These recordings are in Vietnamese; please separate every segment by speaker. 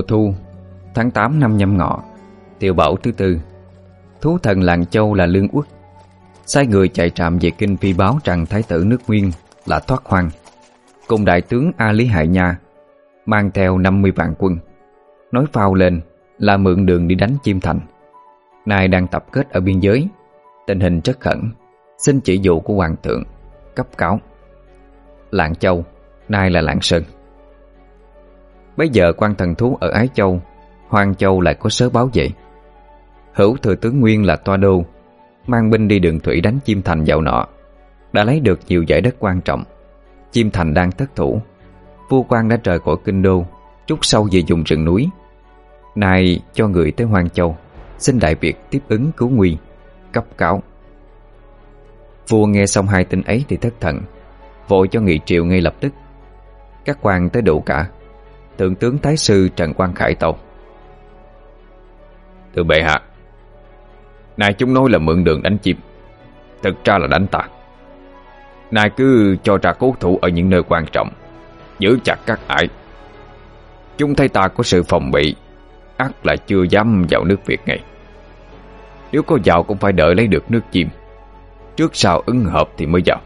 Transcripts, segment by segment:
Speaker 1: mùa thu, Tháng 8 năm nhâm ngọ, Tiểu bảo thứ tư. Thú thần làng châu là Lương Uất Sai người chạy trạm về kinh phi báo rằng Thái tử nước Nguyên là Thoát hoang. Cùng đại tướng A Lý Hải Nha Mang theo 50 vạn quân, Nói phao lên là mượn đường đi đánh Chiêm Thành. Nay đang tập kết ở biên giới, Tình hình rất khẩn, Xin chỉ dụ của Hoàng thượng Cấp cáo. Lạng Châu, Nay là Lạng Sơn. Bây giờ quan thần thú ở Ái Châu Hoàng Châu lại có sớ báo vậy. Hữu thừa tướng Nguyên là toa đô, Mang binh đi đường thủy đánh Chim Thành dạo nọ, Đã lấy được nhiều giải đất quan trọng. Chim Thành đang thất thủ, Vua quan đã trời khỏi kinh đô, Chút sau về dùng rừng núi. Này, cho người tới Hoàng Châu, Xin đại việt tiếp ứng cứu nguy, Cấp cáo. Vua nghe xong hai tin ấy thì thất thần, Vội cho nghị triệu ngay lập tức. Các quan tới đủ cả. Thượng tướng Thái sư Trần Quang Khải tâu.
Speaker 2: Thưa bệ hạ, nay chúng nói là mượn đường đánh chim. Thực ra là đánh ta nay cứ cho ra cố thủ ở những nơi quan trọng, Giữ chặt các ải. Chúng thấy ta có sự phòng bị, ắt là chưa dám vào nước Việt ngay. Nếu có vào cũng phải đợi lấy được nước chim. Trước sau ứng hợp thì mới vào.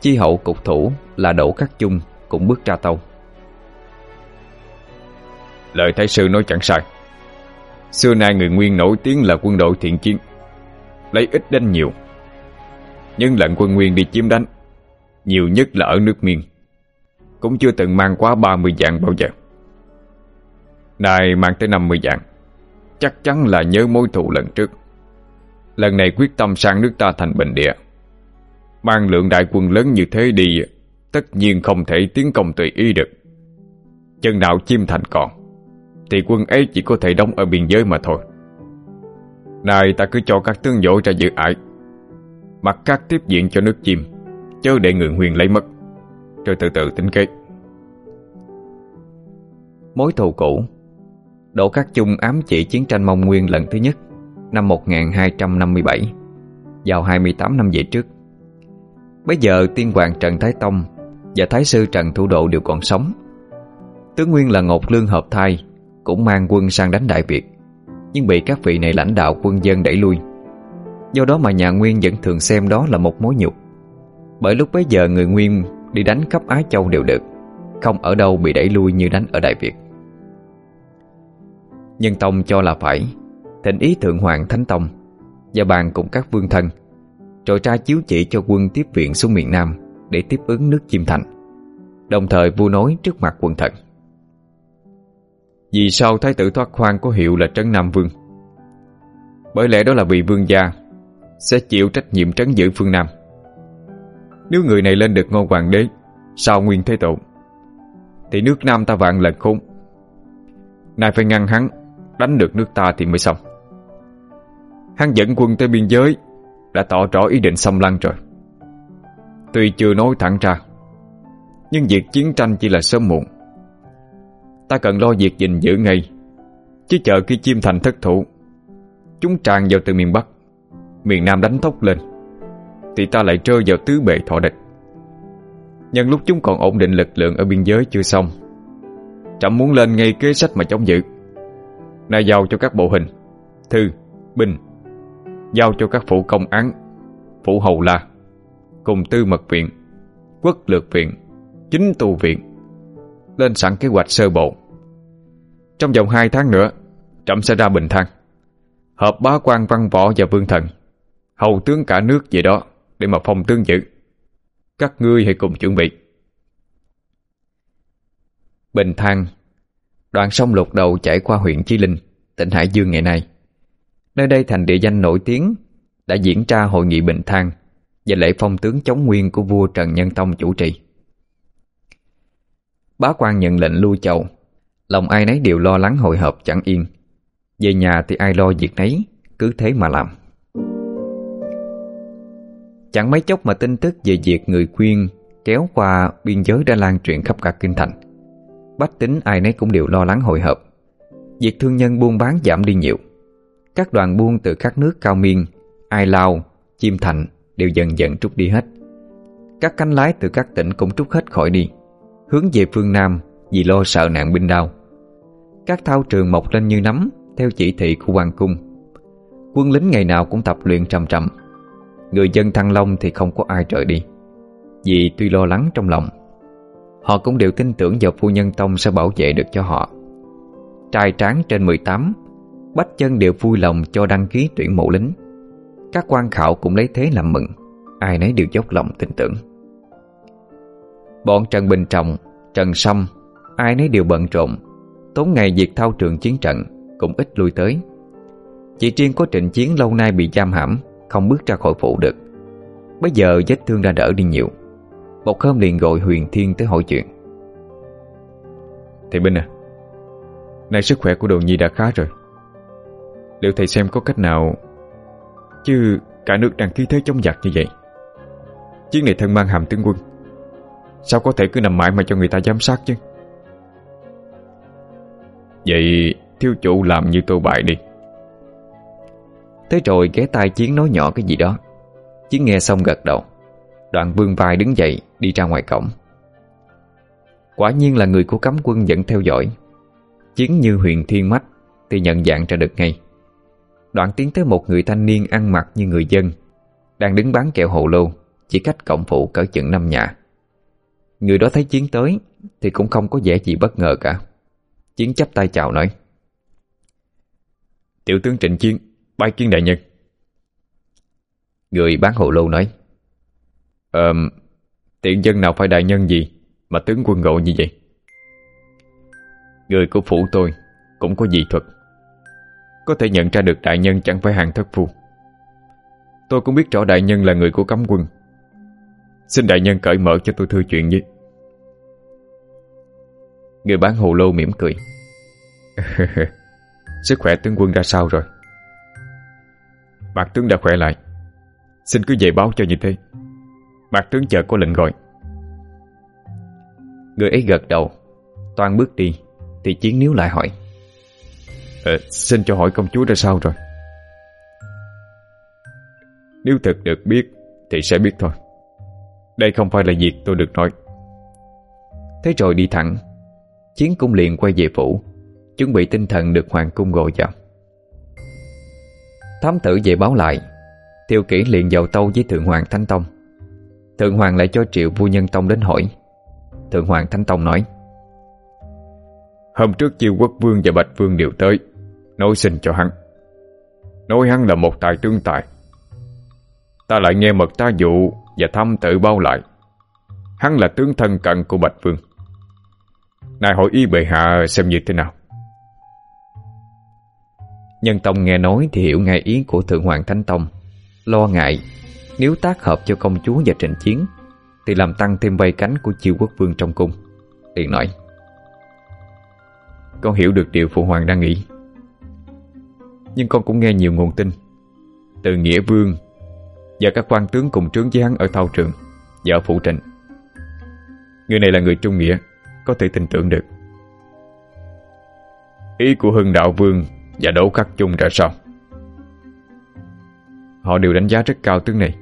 Speaker 1: Chi hậu cục thủ là Đỗ Khắc Chung cũng bước ra tàu.
Speaker 2: Lời thái sư nói chẳng sai. Xưa nay người Nguyên nổi tiếng là quân đội thiện chiến, Lấy ít đánh nhiều. Nhưng lệnh quân Nguyên đi chiếm đánh, Nhiều nhất là ở nước Miên, Cũng chưa từng mang quá 30 dạng bao giờ. Này mang tới 50 dạng Chắc chắn là nhớ mối thù lần trước. Lần này quyết tâm sang nước ta thành bình địa Mang lượng đại quân lớn như thế đi Tất nhiên không thể tiến công tùy ý được. Chân đạo chim thành còn, Thì quân ấy chỉ có thể đóng ở biên giới mà thôi. Này ta cứ cho các tướng vỗ ra giữ ải Mặt khác tiếp diện cho nước chim, Chớ để người huyền lấy mất. Rồi từ từ tính kế.
Speaker 1: Mối thù cũ, Đỗ Cát Chung ám chỉ chiến tranh Mông Nguyên lần thứ nhất Năm 1257 Vào 28 năm về trước. Bây giờ tiên hoàng Trần Thái Tông và Thái sư Trần Thủ Độ đều còn sống. Tướng Nguyên là Ngột Lương Hợp Thai, Cũng mang quân sang đánh Đại Việt. Nhưng bị các vị này lãnh đạo quân dân đẩy lui. Do đó mà nhà Nguyên vẫn thường xem đó là một mối nhục. Bởi lúc bấy giờ người Nguyên đi đánh khắp Á Châu đều được, Không ở đâu bị đẩy lui như đánh ở Đại Việt. Nhân Tông cho là phải Thịnh ý Thượng Hoàng Thánh Tông Và bàn cùng các vương thân, Rồi ra chiếu chỉ cho quân tiếp viện xuống miền Nam để tiếp ứng nước Chiêm Thành, Đồng thời vua nói trước mặt quân thần.
Speaker 2: Vì sao thái tử thoát khoan có hiệu là Trấn Nam Vương? Bởi lẽ đó là vì vương gia Sẽ chịu trách nhiệm trấn giữ phương Nam. Nếu người này lên được ngôi hoàng đế Sau nguyên thế tổ Thì nước Nam ta vạn lần khốn. Nay phải ngăn hắn Đánh được nước ta thì mới xong. Hắn dẫn quân tới biên giới Đã tỏ rõ ý định xâm lăng rồi. Tuy chưa nói thẳng ra Nhưng việc chiến tranh chỉ là sớm muộn. Ta cần lo việc gìn giữ ngay Chứ chờ khi chim thành thất thủ Chúng tràn vào từ miền Bắc Miền Nam đánh tốc lên Thì ta lại rơi vào tứ bệ thọ địch. Nhân lúc chúng còn ổn định lực lượng Ở biên giới chưa xong Trẫm muốn lên ngay kế sách mà chống giữ. Nay giao cho các bộ hình Thư, binh Giao cho các phụ công án Phụ hầu là cùng tư mật viện, quốc lược viện, chính tù viện, lên sẵn kế hoạch sơ bộ. Trong vòng 2 tháng nữa, trẫm sẽ ra Bình Thang, hợp bá quan văn võ và vương thần, hầu tướng cả nước về đó để mà phong tương giữ. Các ngươi hãy cùng chuẩn bị.
Speaker 1: Bình Thang, đoạn sông lục đầu chảy qua huyện chi Linh, tỉnh Hải Dương ngày nay. Nơi đây thành địa danh nổi tiếng đã diễn ra hội nghị Bình Thang và lễ phong tướng chống nguyên của vua Trần Nhân Tông chủ trì. Bá quan nhận lệnh lưu chầu, lòng ai nấy đều lo lắng hồi hộp chẳng yên. Về nhà thì ai lo việc nấy, cứ thế mà làm. Chẳng mấy chốc mà tin tức về việc người quyên kéo qua biên giới đã lan truyền khắp cả kinh thành. Bách tính ai nấy cũng đều lo lắng hồi hộp. Việc thương nhân buôn bán giảm đi nhiều. Các đoàn buôn từ các nước cao miên, Ai Lao, Chim Thành đều dần dần trút đi hết. Các cánh lái từ các tỉnh cũng trút hết khỏi đi, hướng về phương Nam vì lo sợ nạn binh đao. Các thao trường mọc lên như nấm theo chỉ thị của hoàng cung. Quân lính ngày nào cũng tập luyện trầm trầm. Người dân Thăng Long thì không có ai rời đi. Vì tuy lo lắng trong lòng, họ cũng đều tin tưởng vào phu nhân Tông sẽ bảo vệ được cho họ. Trai tráng trên 18, bách chân đều vui lòng cho đăng ký tuyển mộ lính. Các quan khảo cũng lấy thế làm mừng. Ai nấy đều dốc lòng tin tưởng. Bọn Trần Bình Trọng, Trần Sâm Ai nấy đều bận rộn. Tốn ngày việc thao trường chiến trận Cũng ít lui tới. Chỉ riêng có trịnh chiến lâu nay bị giam hãm Không bước ra khỏi phủ được. Bây giờ vết thương đã đỡ đi nhiều. Một hôm liền gọi Huyền Thiên tới hỏi chuyện.
Speaker 2: Thầy Binh à Nay sức khỏe của Đồ Nhi đã khá rồi. Liệu thầy xem có cách nào Chứ cả nước đang khí thế chống giặc như vậy. Chiến này thân mang hàm tướng quân. Sao có thể cứ nằm mãi mà cho người ta giám sát chứ? Vậy thiếu chủ làm như tôi bại đi.
Speaker 1: Thế rồi ghé tai Chiến nói nhỏ cái gì đó. Chiến nghe xong gật đầu. Đoạn vương vai đứng dậy, đi ra ngoài cổng. Quả nhiên là người của cấm quân vẫn theo dõi. Chiến như huyền thiên mắt, Thì nhận dạng ra được ngay. Đoạn tiến tới một người thanh niên ăn mặc như người dân, Đang đứng bán kẹo hồ lô, Chỉ cách cổng phụ cỡ chừng năm nhà. Người đó thấy Chiến tới Thì cũng không có vẻ gì bất ngờ cả. Chiến chắp tay chào nói,
Speaker 2: Tiểu tướng Trịnh Chiến, Bái kiến đại nhân.
Speaker 1: Người bán hồ lô nói,
Speaker 2: Ờm, Tiện dân nào phải đại nhân gì Mà tướng quân ngộ như vậy? Người của phủ tôi Cũng có dị thuật. Có thể nhận ra được đại nhân chẳng phải hàng thất phu. Tôi cũng biết rõ đại nhân là người của cấm quân. Xin đại nhân cởi mở cho tôi thư chuyện với
Speaker 1: Người bán hồ lô mỉm cười.
Speaker 2: cười Sức khỏe tướng quân ra sao rồi? Mạc tướng đã khỏe lại. Xin cứ về báo cho như thế. Mạc tướng chờ có lệnh gọi.
Speaker 1: Người ấy gật đầu. Toan bước đi, Thì chiến níu lại hỏi.
Speaker 2: Ờ, xin cho hỏi công chúa ra sao rồi? Nếu thật được biết, Thì sẽ biết thôi. Đây không phải là việc tôi được nói.
Speaker 1: Thế rồi đi thẳng. Chiến cung liền quay về phủ, Chuẩn bị tinh thần được hoàng cung gọi vào. Thám tử về báo lại, Tiêu kỷ liền vào tâu với Thượng Hoàng Thánh Tông. Thượng Hoàng lại cho triệu vua nhân tông đến hỏi. Thượng Hoàng Thánh Tông nói,
Speaker 2: Hôm trước chiêu quốc vương và bạch vương đều tới Nói xin cho hắn. Nói hắn là một tài trương tài. Ta lại nghe mật ta dụ Và thăm tự bao lại. Hắn là tướng thân cận của Bạch Vương. Này hỏi y bệ hạ xem như thế nào?
Speaker 1: Nhân Tông nghe nói thì hiểu ngay ý của Thượng Hoàng Thánh Tông. Lo ngại Nếu tác hợp cho công chúa và trận chiến Thì làm tăng thêm vây cánh của chiêu quốc vương trong cung. Tiện nói. Con hiểu được điều Phụ Hoàng đang nghĩ. Nhưng con cũng nghe nhiều nguồn tin. Từ Nghĩa Vương Và các quan tướng cùng trướng với hắn ở thao trường Và ở phủ trịnh. Người này là người trung nghĩa, Có thể tin tưởng được.
Speaker 2: Ý của Hưng Đạo Vương Và Đỗ Khắc Chung ra sao?
Speaker 1: Họ đều đánh giá rất cao tướng này.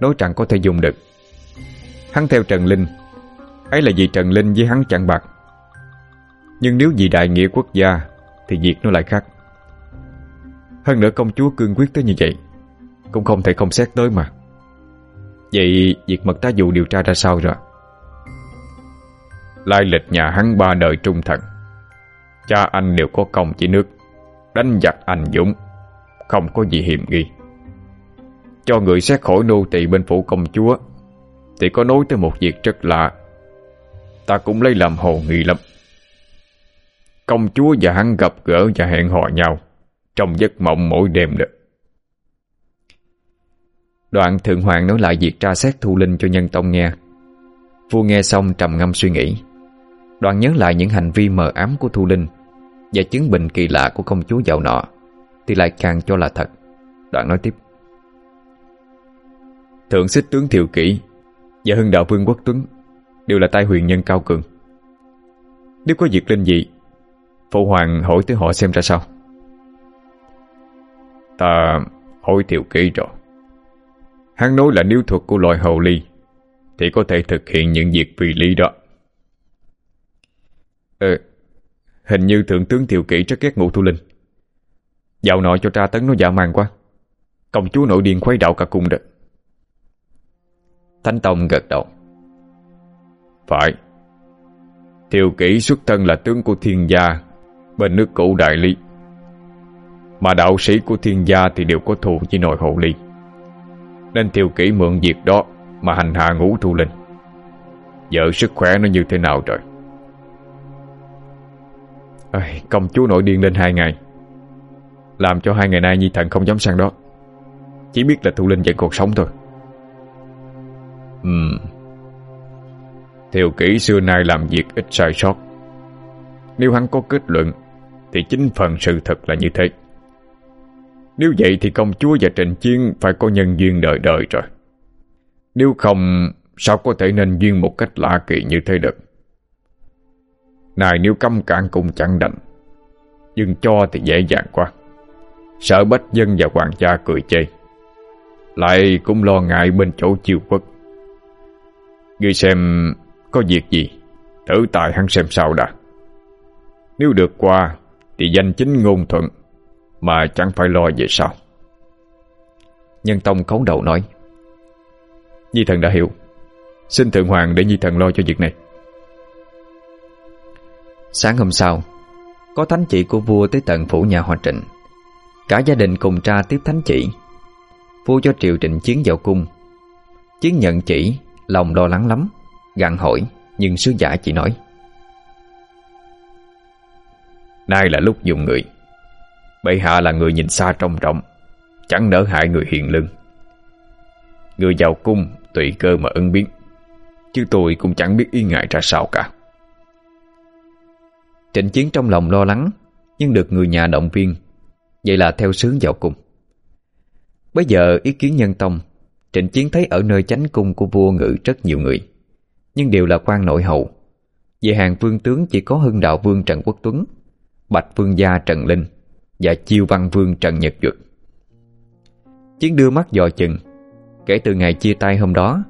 Speaker 1: Nói chẳng có thể dùng được. Hắn theo Trần Linh, ấy là vì Trần Linh với hắn chặn bạc. Nhưng nếu vì đại nghĩa quốc gia Thì việc nó lại khác. Hơn nữa công chúa cương quyết tới như vậy, Cũng không thể không xét tới mà. Vậy việc mật ta dụ điều tra ra sao rồi?
Speaker 2: Lai lịch nhà hắn ba đời trung thần. Cha anh đều có công chỉ nước, Đánh giặc anh dũng, Không có gì hiểm nghi. Cho người xét khỏi nô tỳ bên phủ công chúa, Thì có nói tới một việc rất lạ. Ta cũng lấy làm hồ nghi lắm. Công chúa và hắn gặp gỡ và hẹn hò nhau. Trong giấc mộng mỗi đêm đó
Speaker 1: Đoạn thượng hoàng nói lại việc tra xét thu linh cho nhân tông nghe. Vua nghe xong trầm ngâm suy nghĩ. Đoạn nhớ lại những hành vi mờ ám của thu linh Và chứng bệnh kỳ lạ của công chúa giàu nọ Thì lại càng cho là thật. Đoạn nói tiếp. Thượng xích tướng Thiều Kỷ Và hưng đạo vương quốc tuấn Đều là tai huyền nhân cao cường. Nếu có việc linh dị, Phụ hoàng hỏi tới họ xem ra sao?
Speaker 2: Ta hỏi thiệu kỹ rồi Hắn nói là nếu thuật của loài hầu ly, Thì có thể thực hiện những việc vì ly đó. Ờ Hình như thượng tướng thiệu kỹ rất ghét ngụ thu linh. Dạo nội cho tra tấn nó dạo màng quá. Công chúa nội điện khuấy đạo cả cung đó.
Speaker 1: Thánh Tông gật đầu.
Speaker 2: Phải. Thiều kỹ xuất thân là tướng của thiên gia Bên nước cũ đại lý. Mà đạo sĩ của thiên gia thì đều có thù với nội hộ ly. Nên thiều kỹ mượn việc đó Mà hành hạ ngũ thu linh. Vợ sức khỏe nó như thế nào rồi Ây, Công chúa nổi điên lên hai ngày. Làm cho hai ngày nay Nhi Thần không dám sang đó. Chỉ biết là Thu Linh vẫn còn sống thôi. Ừm. Thiều kỹ xưa nay làm việc ít sai sót. Nếu hắn có kết luận Thì chính phần sự thật là như thế. Nếu vậy thì công chúa và Trịnh Chiên phải có nhân duyên đời đời rồi. Nếu không, sao có thể nên duyên một cách lạ kỳ như thế được? Này nếu căm cản cũng chẳng đành, nhưng cho thì dễ dàng quá. Sợ bách dân và hoàng gia cười chê. Lại cũng lo ngại bên chỗ chiêu quốc. Ngươi xem có việc gì, thử tài hắn xem sao đã. Nếu được qua, thì danh chính ngôn thuận mà chẳng phải lo về sao
Speaker 1: Nhân Tông cấu đầu nói
Speaker 2: Nhi thần đã hiểu. Xin Thượng Hoàng để Nhi thần lo cho việc này.
Speaker 1: Sáng hôm sau, Có thánh chỉ của vua tới tận phủ nhà hòa trịnh. Cả gia đình cùng tra tiếp thánh chỉ. Vua cho triều trịnh chiến vào cung. Chiến nhận chỉ, Lòng lo lắng lắm Gặn hỏi, Nhưng sứ giả chỉ nói,
Speaker 2: Nay là lúc dùng người. Bệ hạ là người nhìn xa trông rộng, Chẳng nỡ hại người hiền lương. Người giàu cung tùy cơ mà ứng biến, Chứ tôi cũng chẳng biết ý ngại ra sao cả.
Speaker 1: Trịnh chiến trong lòng lo lắng, Nhưng được người nhà động viên, Vậy là theo sướng vào cung. Bây giờ ý kiến nhân tông Trịnh chiến thấy ở nơi chánh cung của vua ngự rất nhiều người, Nhưng đều là quan nội hậu. Về hàng vương tướng chỉ có hưng đạo vương Trần Quốc Tuấn, Bạch vương gia Trần Linh và chiêu văn vương Trần Nhật Duật. Chiến đưa mắt dò chừng. Kể từ ngày chia tay hôm đó,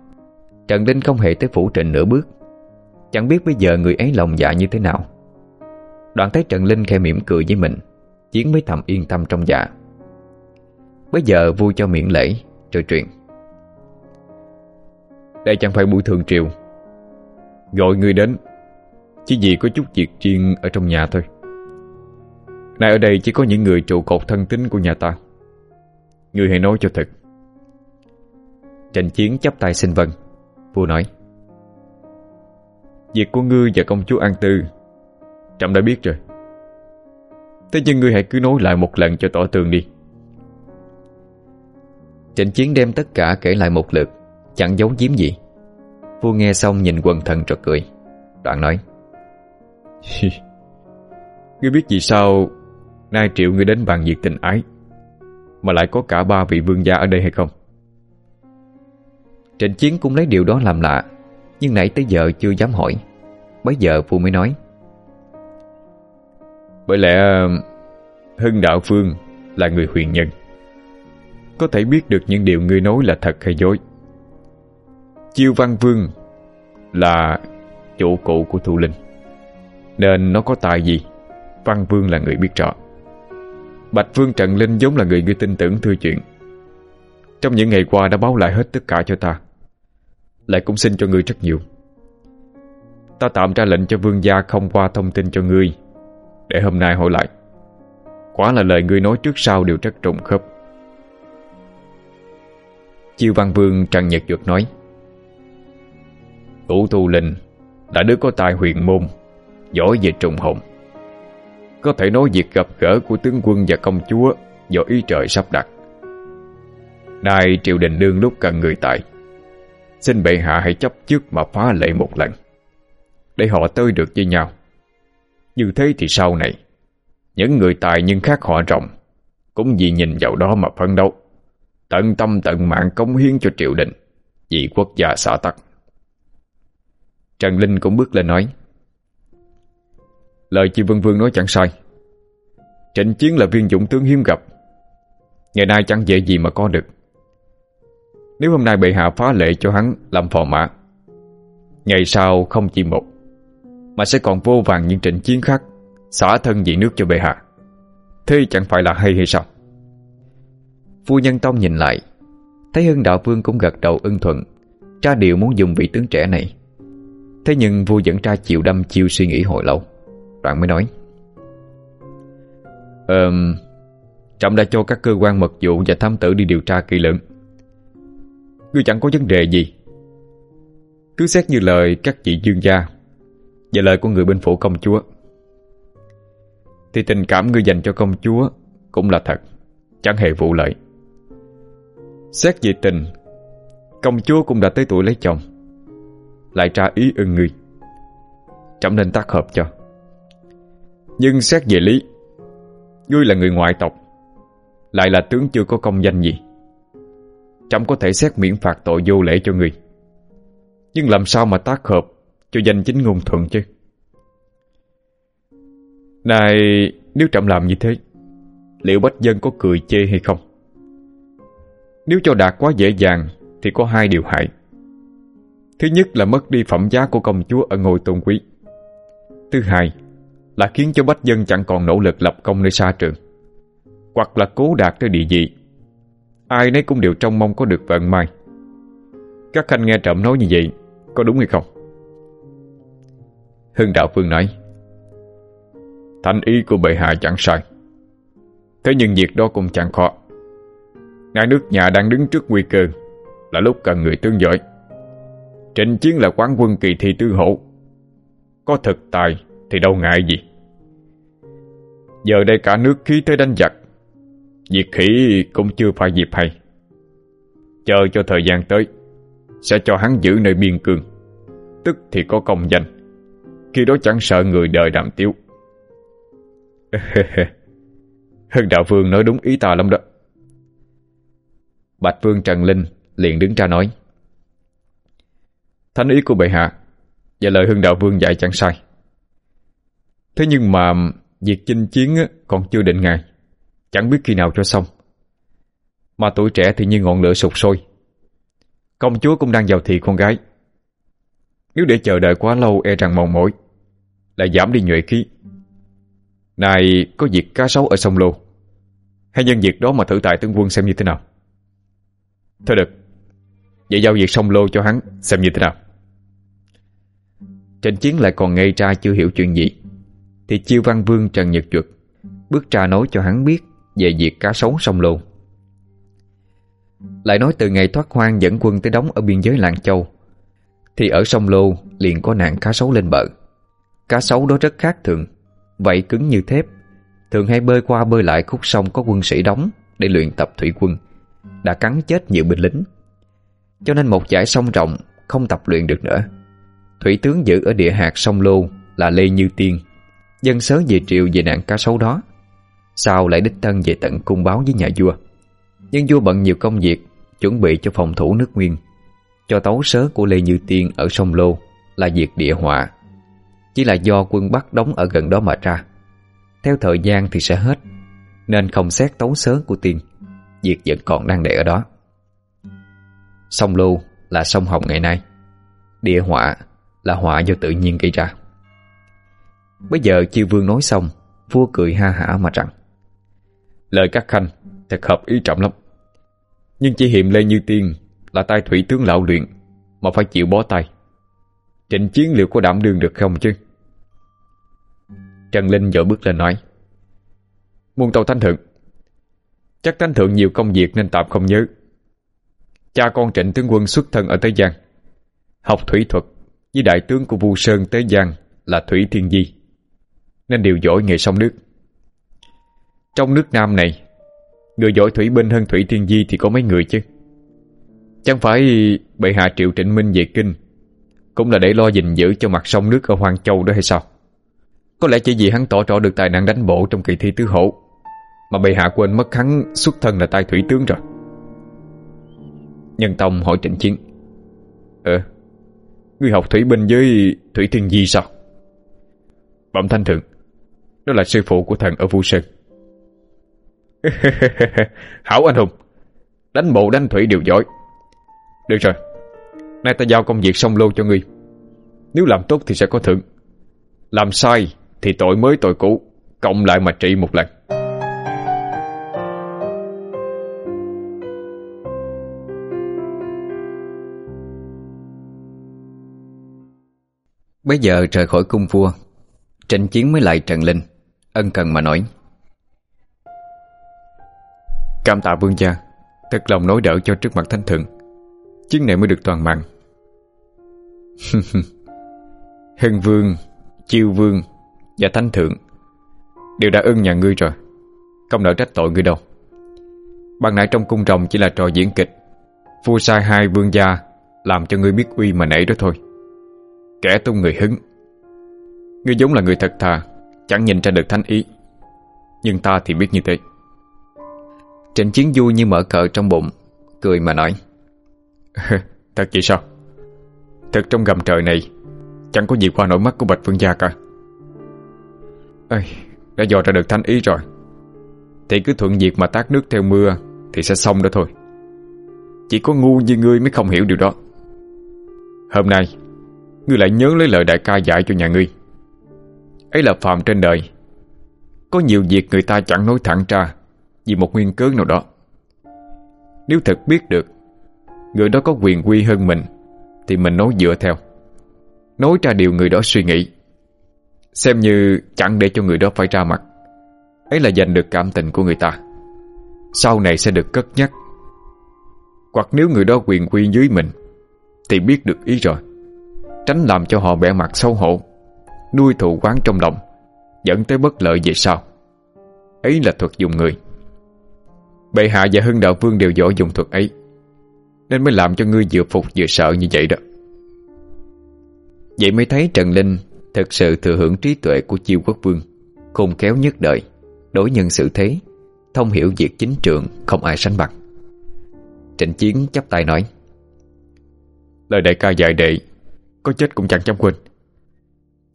Speaker 1: Trần Linh không hề tới phủ trịnh nửa bước. Chẳng biết bây giờ người ấy lòng dạ như thế nào. Đoạn thấy Trần Linh khẽ mỉm cười với mình, Chiến mới thầm yên tâm trong dạ. Bây giờ vui cho miệng lễ Rồi chuyện.
Speaker 2: Đây chẳng phải buổi thường triều. Gọi người đến, Chỉ vì có chút việc riêng ở trong nhà thôi. Nay ở đây chỉ có những người trụ cột thân tín của nhà ta. Người hãy nói cho thật.
Speaker 1: Trành chiến chấp tay xin vâng Vua nói.
Speaker 2: Việc của ngươi và công chúa An Tư trọng đã biết rồi. Thế nhưng ngươi hãy cứ nói lại một lần cho tỏ tường đi.
Speaker 1: Trịnh chiến đem tất cả kể lại một lượt, Chẳng giấu giếm gì. Vua nghe xong nhìn quần thần trật cười, Đoạn nói.
Speaker 2: Ngươi biết vì sao Nay triệu người đến bàn việc tình ái, Mà lại có cả ba vị vương gia ở đây hay không?
Speaker 1: Trịnh Chiến cũng lấy điều đó làm lạ, Nhưng nãy tới giờ chưa dám hỏi. Bấy giờ Phu mới nói.
Speaker 2: Bởi lẽ, Hưng Đạo Phương là người huyền nhân. Có thể biết được những điều ngươi nói là thật hay dối. Chiêu Văn Vương Là chủ cụ của Thu Linh, Nên nó có tài gì? Văn Vương là người biết rõ. Bạch vương Trần Linh giống là người ngươi tin tưởng thưa chuyện. Trong những ngày qua đã báo lại hết tất cả cho ta. Lại cũng xin cho ngươi rất nhiều. Ta tạm ra lệnh cho vương gia không qua thông tin cho ngươi, Để hôm nay hỏi lại. Quá là lời ngươi nói trước sau đều rất trùng khớp.
Speaker 1: Chiêu văn vương trần nhật duật nói
Speaker 2: Vũ tu linh Là đứa có tài huyền môn, Giỏi về trùng hồn. Có thể nói việc gặp gỡ của tướng quân và công chúa Do ý trời sắp đặt. Nay triều đình đương lúc cần người tài, Xin bệ hạ hãy chấp trước mà phá lệ một lần, Để họ tới được với nhau. Như thế thì sau này, Những người tài nhưng khác họ rộng, Cũng vì nhìn vào đó mà phấn đấu, Tận tâm tận mạng cống hiến cho triều đình, Vì quốc gia xã tắc.
Speaker 1: Trần Linh cũng bước lên nói
Speaker 2: Lời chị Vân Vương nói chẳng sai. Trịnh Chiến là viên dũng tướng hiếm gặp. Ngày nay chẳng dễ gì mà có được. Nếu hôm nay bệ hạ phá lệ cho hắn làm phò mã, Ngày sau không chỉ một, Mà sẽ còn vô vàng những trịnh chiến khác, Xả thân dị nước cho bệ hạ. Thế chẳng phải là hay hay sao?
Speaker 1: Phu nhân Tông nhìn lại, Thấy Hưng Đạo Vương cũng gật đầu ưng thuận Tra điều muốn dùng vị tướng trẻ này. Thế nhưng vua dẫn tra chịu đâm chiêu suy nghĩ hồi lâu. Đoạn mới nói.
Speaker 2: Ờm Trọng đã cho các cơ quan mật vụ và thám tử đi điều tra kỹ lưỡng. Ngươi chẳng có vấn đề gì. Cứ xét như lời các chị dương gia Và lời của người bên phủ công chúa. Thì tình cảm ngươi dành cho công chúa Cũng là thật, Chẳng hề vụ lợi. Xét về tình, Công chúa cũng đã tới tuổi lấy chồng. Lại tra ý ưng ngươi Trọng nên tác hợp cho. Nhưng xét về lý, Ngươi là người ngoại tộc, Lại là tướng chưa có công danh gì. Trẫm có thể xét miễn phạt tội vô lễ cho ngươi. Nhưng làm sao mà tác hợp Cho danh chính ngôn thuận chứ? Này, Nếu trẫm làm như thế, Liệu Bách Dân có cười chê hay không? Nếu cho đạt quá dễ dàng, Thì có hai điều hại. Thứ nhất là mất đi phẩm giá của công chúa Ở ngôi tôn quý. Thứ hai là khiến cho bách dân chẳng còn nỗ lực lập công nơi xa trường. Hoặc là cố đạt tới địa vị. Ai nấy cũng đều trông mong có được vận may. Các khanh nghe trộm nói như vậy, có đúng hay không? Hưng đạo phương nói, thành ý của bệ hạ chẳng sai. Thế nhưng việc đó cũng chẳng khó. Ngài nước nhà đang đứng trước nguy cơ, là lúc cần người tương giỏi. Trịnh chiến là quán quân kỳ thi tư hộ có thực tài thì đâu ngại gì. Giờ đây cả nước khí tới đánh giặc, diệt khỉ cũng chưa phải dịp hay. Chờ cho thời gian tới, Sẽ cho hắn giữ nơi biên cương, Tức thì có công danh. Khi đó chẳng sợ người đời đàm tiếu. Hưng đạo vương nói đúng ý ta lắm đó. Bạch vương Trần Linh liền đứng ra nói. Thánh ý của bệ hạ Và lời hưng đạo vương dạy chẳng sai. Thế nhưng mà việc chinh chiến còn chưa định ngày, chẳng biết khi nào cho xong. Mà tuổi trẻ thì như ngọn lửa sụp sôi. Công chúa cũng đang vào thị con gái. Nếu để chờ đợi quá lâu e rằng mòn mỏi, lại giảm đi nhuệ khí. Này có việc cá sấu ở sông Lô, hay nhân việc đó mà thử tại tướng quân xem như thế nào. Thôi được, vậy giao việc sông Lô cho hắn xem như thế nào.
Speaker 1: Trên chiến lại còn ngây ra chưa hiểu chuyện gì thì chiêu văn vương Trần Nhật Duật Bước ra nói cho hắn biết Về việc cá sấu sông lô. Lại nói từ ngày thoát hoang Dẫn quân tới đóng ở biên giới làng châu, Thì ở sông lô liền có nạn cá sấu lên bờ. Cá sấu đó rất khác thường Vậy cứng như thép, Thường hay bơi qua bơi lại khúc sông Có quân sĩ đóng để luyện tập thủy quân, Đã cắn chết nhiều binh lính. Cho nên một giải sông rộng Không tập luyện được nữa. Thủy tướng giữ ở địa hạt sông Lô Là Lê Như Tiên. Dân sớ về triều về nạn cá sấu đó. Sau lại đích thân về tận cung báo với nhà vua. Nhưng vua bận nhiều công việc, Chuẩn bị cho phòng thủ nước nguyên. Cho tấu sớ của Lê Như Tiên ở sông Lô Là việc địa họa. Chỉ là do quân Bắc đóng ở gần đó mà ra. Theo thời gian thì sẽ hết, Nên không xét tấu sớ của Tiên. Việc vẫn còn đang để ở đó. Sông Lô là sông Hồng ngày nay. Địa họa là họa do tự nhiên gây ra. Bây giờ chiêu vương nói xong, Vua cười ha hả mà rằng, Lời các khanh thật hợp ý trọng lắm. Nhưng chỉ hiểm Lê Như Tiên Là tay thủy tướng lão luyện Mà phải chịu bó tay. Trịnh chiến liệu có đảm đương được không chứ? Trần Linh dội bước lên nói, Muôn tàu thánh thượng, Chắc thánh thượng nhiều công việc nên tạm không nhớ. Cha con trịnh tướng quân xuất thân ở Tế Giang, Học thủy thuật Với đại tướng của Vu Sơn Tế Giang Là Thủy Thiên Di. Nên đều giỏi nghề sông nước. Trong nước Nam này, Người giỏi thủy binh hơn Thủy Thiên Di Thì có mấy người chứ? Chẳng phải bệ hạ triệu trịnh minh về kinh, Cũng là để lo gìn giữ cho mặt sông nước Ở Hoàng Châu đó hay sao? Có lẽ chỉ vì hắn tỏ rõ được tài năng đánh bộ Trong kỳ thi tứ hổ, Mà bệ hạ quên mất hắn xuất thân là tay thủy tướng rồi. Nhân Tông hỏi Trịnh Chiến Ờ Ngươi học thủy binh với Thủy Thiên Di sao? Bẩm Thanh Thượng đó là sư phụ của thần ở Vu Sơn Hảo anh hùng, Đánh bộ đánh thủy đều giỏi. Được rồi, Nay ta giao công việc xong lô cho ngươi. Nếu làm tốt thì sẽ có thưởng.
Speaker 2: Làm sai thì tội mới tội cũ, Cộng lại mà trị một lần.
Speaker 1: Bây giờ rời khỏi cung vua tranh chiến mới lại Trần Linh Ân cần mà nói.
Speaker 2: Cảm tạ vương gia, Thật lòng nói đỡ cho trước mặt thánh thượng. Chiến này mới được toàn mạng. Hưng vương, Chiêu vương Và thánh thượng Đều đã ưng nhà ngươi rồi. Không nỡ trách tội ngươi đâu. Bằng nãy trong cung rồng chỉ là trò diễn kịch. Vua sai hai vương gia Làm cho ngươi biết uy mà nảy đó thôi. Kẻ tung người hứng. Ngươi giống là người thật thà Chẳng nhìn ra được thanh ý. Nhưng ta thì biết như thế.
Speaker 1: Trịnh Chiến vui như mở cờ trong bụng Cười mà nói
Speaker 2: Thật vậy sao? Thật trong gầm trời này Chẳng có gì qua nổi mắt của Bạch Vương Gia cả. Ê, Đã dò ra được thanh ý rồi. Thì cứ thuận diệt mà tát nước theo mưa Thì sẽ xong đó thôi. Chỉ có ngu như ngươi mới không hiểu điều đó. Hôm nay Ngươi lại nhớ lấy lời đại ca dạy cho nhà ngươi. Ấy là phàm trên đời. Có nhiều việc người ta chẳng nói thẳng ra Vì một nguyên cớ nào đó. Nếu thật biết được, Người đó có quyền quy hơn mình, Thì mình nói dựa theo. Nói ra điều người đó suy nghĩ, Xem như chẳng để cho người đó phải ra mặt. Ấy là giành được cảm tình của người ta. Sau này sẽ được cất nhắc. Hoặc nếu người đó quyền quy dưới mình, Thì biết được ý rồi. Tránh làm cho họ bẻ mặt xấu hổ. Nuôi thù quán trong lòng, Dẫn tới bất lợi về sau. Ấy là thuật dùng người. Bệ hạ và hưng đạo vương đều giỏi dùng thuật ấy, Nên mới làm cho ngươi vừa phục vừa sợ như vậy đó.
Speaker 1: Vậy mới thấy Trần Linh Thật sự thừa hưởng trí tuệ của chiêu quốc vương, Khôn khéo nhất đời, Đối nhân xử thế, Thông hiểu việc chính trường không ai sánh bằng. Trịnh Chiến chắp tay nói,
Speaker 2: Lời đại ca dạy đệ, Có chết cũng chẳng chăm quên.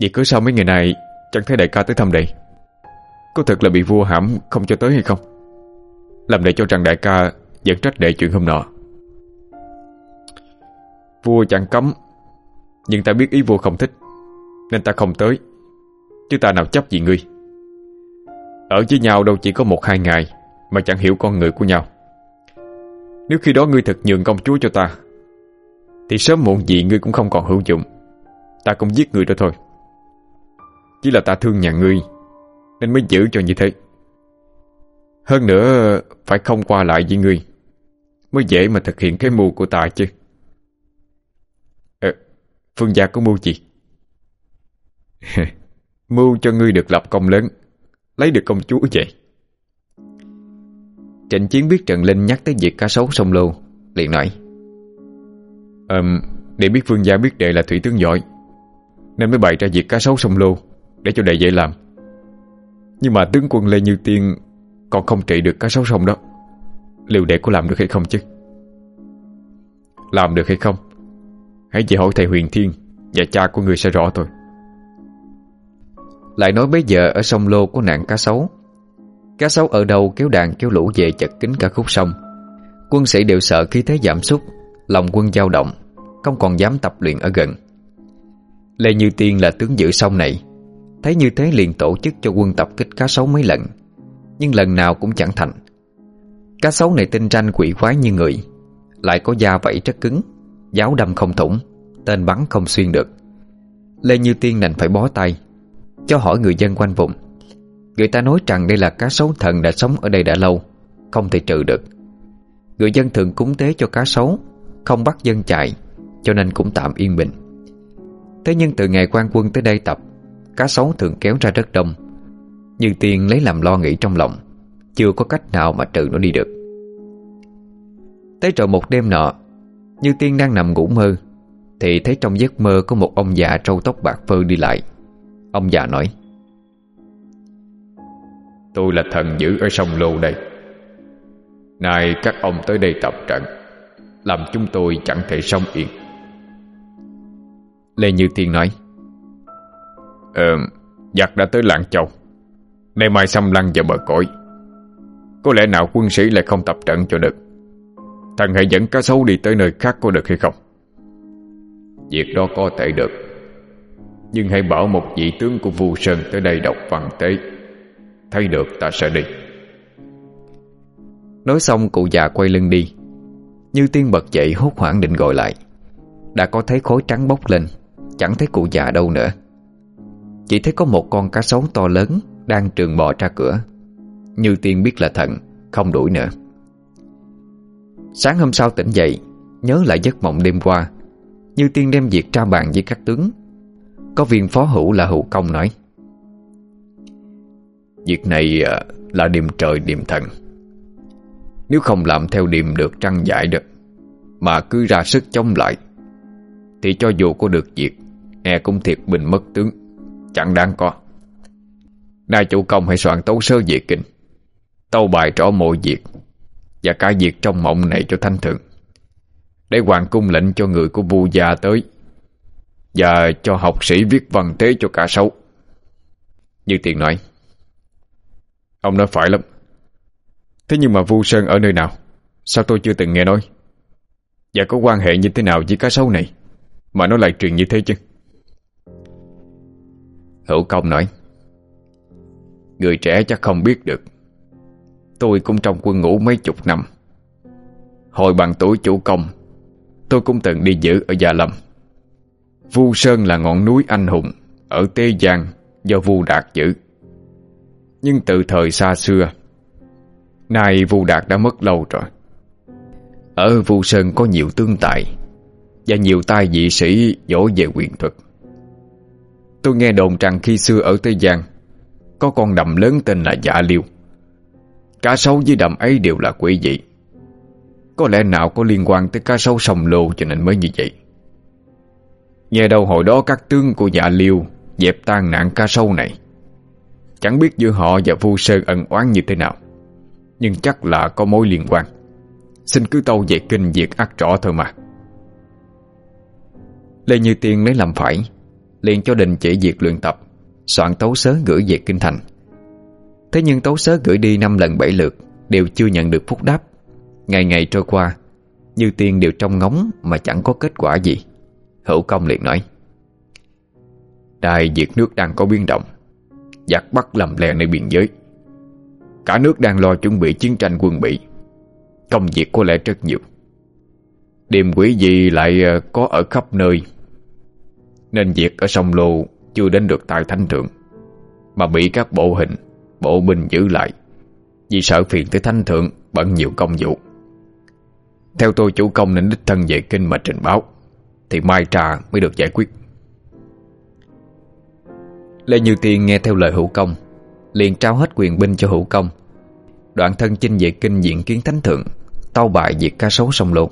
Speaker 2: Vậy cứ sao mấy ngày này, Chẳng thấy đại ca tới thăm đây. Có thật là bị vua hãm không cho tới hay không? Làm để cho rằng đại ca dẫn trách đệ chuyện hôm nọ. Vua chẳng cấm, Nhưng ta biết ý vua không thích, Nên ta không tới, Chứ ta nào chấp gì ngươi. Ở với nhau đâu chỉ có một hai ngày, Mà chẳng hiểu con người của nhau. Nếu khi đó ngươi thật nhường công chúa cho ta, Thì sớm muộn gì ngươi cũng không còn hữu dụng. Ta cũng giết ngươi rồi thôi. Chỉ là ta thương nhà ngươi Nên mới giữ cho như thế. Hơn nữa Phải không qua lại với ngươi Mới dễ mà thực hiện cái mưu của ta chứ. Ờ, Phương gia có mưu gì? Mưu cho ngươi được lập công lớn Lấy được công chúa vậy
Speaker 1: Trịnh Chiến biết Trần Linh nhắc tới việc cá sấu sông lô Liền nói.
Speaker 2: Ờm um, Để biết Phương gia biết đệ là thủy tướng giỏi Nên mới bày ra việc cá sấu sông lô. Để cho đệ dễ làm. Nhưng mà tướng quân Lê Như Tiên Còn không trị được cá sấu sông đó. Liệu đệ có làm được hay không chứ? Làm được hay không? Hãy chỉ hỏi thầy Huyền Thiên Và cha của người sẽ rõ thôi.
Speaker 1: Lại nói bây giờ ở sông Lô có nạn cá sấu. Cá sấu ở đâu kéo đàn kéo lũ về chật kín cả khúc sông. Quân sĩ đều sợ khi thế giảm sút, Lòng quân dao động, Không còn dám tập luyện ở gần. Lê Như Tiên là tướng giữ sông này. Thấy như thế liền tổ chức cho quân tập kích cá sấu mấy lần. Nhưng lần nào cũng chẳng thành. Cá sấu này tinh ranh quỷ quái như người. Lại có da vẫy rất cứng, Giáo đâm không thủng, Tên bắn không xuyên được. Lê Như Tiên đành phải bó tay, Cho hỏi người dân quanh vùng. Người ta nói rằng đây là cá sấu thần đã sống ở đây đã lâu, Không thể trừ được. Người dân thường cúng tế cho cá sấu, Không bắt dân chạy, Cho nên cũng tạm yên bình. Thế nhưng từ ngày quan quân tới đây tập cá sấu thường kéo ra rất đông. Nhưng Tiên lấy làm lo nghĩ trong lòng Chưa có cách nào mà trừ nó đi được. Tới rồi một đêm nọ Như Tiên đang nằm ngủ mơ Thì thấy trong giấc mơ có một ông già trâu tóc bạc phơ đi lại. Ông già nói
Speaker 2: Tôi là thần giữ ở sông Lô đây. Này các ông tới đây tập trận Làm chúng tôi chẳng thể sống yên.
Speaker 1: Lê Như Tiên nói
Speaker 2: Ờ, giặc đã tới Lạng Châu. Nay mai xâm lăng vào bờ cõi. Có lẽ nào quân sĩ lại không tập trận cho được. Thằng hãy dẫn cá sấu đi tới nơi khác có được hay không? Việc đó có thể được. Nhưng hãy bảo một vị tướng của Vu Sơn tới đây đọc văn tế. Thấy được ta sẽ đi.
Speaker 1: Nói xong cụ già quay lưng đi. Như tiên bật dậy hốt hoảng định gọi lại. Đã có thấy khối trắng bốc lên. Chẳng thấy cụ già đâu nữa. Chỉ thấy có một con cá sấu to lớn Đang trường bò ra cửa. Như tiên biết là thận Không đuổi nữa. Sáng hôm sau tỉnh dậy, Nhớ lại giấc mộng đêm qua, Như tiên đem việc tra bàn với các tướng. Có viên phó hữu là hữu công nói,
Speaker 2: Việc này à, là điềm trời điềm thần. Nếu không làm theo điềm được trăng giải được, Mà cứ ra sức chống lại, Thì cho dù có được việc E cũng thiệt bình mất tướng. Chẳng đáng có. Nay chủ công hãy soạn tấu sơ diệt kinh Tâu bài rõ mọi việc Và cả việc trong mộng này cho thanh thượng, Để hoàng cung lệnh cho người của vua già tới Và cho học sĩ viết văn tế cho cả sáu. Như tiền nói, Ông nói phải lắm. Thế nhưng mà Vu Sơn ở nơi nào? Sao tôi chưa từng nghe nói? Và có quan hệ như thế nào với cá sấu này Mà nó lại truyền như thế chứ?
Speaker 1: Hữu công nói,
Speaker 2: Người trẻ chắc không biết được, Tôi cũng trong quân ngũ mấy chục năm. Hồi bằng tuổi chủ công, Tôi cũng từng đi giữ ở Gia Lâm. Vu Sơn là ngọn núi anh hùng Ở Tê Giang Do Vu Đạt giữ. Nhưng từ thời xa xưa, Nay Vu Đạt đã mất lâu rồi. Ở Vu Sơn có nhiều tương tài Và nhiều tai dị sĩ dỗ về quyền thuật. Tôi nghe đồn rằng khi xưa ở Tây Giang, Có con đầm lớn tên là Dạ Liêu. Cá sấu với đầm ấy đều là quỷ dị. Có lẽ nào có liên quan tới cá sấu sông lô cho nên mới như vậy. Nghe đâu hồi đó các tướng của Dạ Liêu Dẹp tan nạn cá sấu này. Chẳng biết giữa họ và Vu Sơn ân oán như thế nào, Nhưng chắc là có mối liên quan. Xin cứ tâu về kinh việc ác rõ thôi mà.
Speaker 1: Lê Như Tiên lấy làm phải liền cho đình chỉ việc luyện tập, Soạn tấu sớ gửi về Kinh Thành. Thế nhưng tấu sớ gửi đi năm lần bảy lượt Đều chưa nhận được phúc đáp. Ngày ngày trôi qua, Như tiên đều trong ngóng mà chẳng có kết quả gì. Hữu công liền nói,
Speaker 2: đài diệt nước đang có biến động, Giặc bắt lầm lè nơi biên giới. Cả nước đang lo chuẩn bị chiến tranh quân bị, Công việc có lẽ rất nhiều. Đêm quỷ gì lại ờ, có ở khắp nơi nên việc ở sông Lô chưa đến được tại thanh thượng Mà bị các bộ hình, bộ binh giữ lại Vì sợ phiền tới thanh thượng bận nhiều công vụ. Theo tôi chủ công nên đích thân về kinh mà trình báo Thì mai trà mới được giải quyết.
Speaker 1: Lê Như Tiên nghe theo lời hữu công Liền trao hết quyền binh cho hữu công. Đoạn thân chinh về kinh diện kiến thánh thượng Tâu bại diệt ca sấu sông lột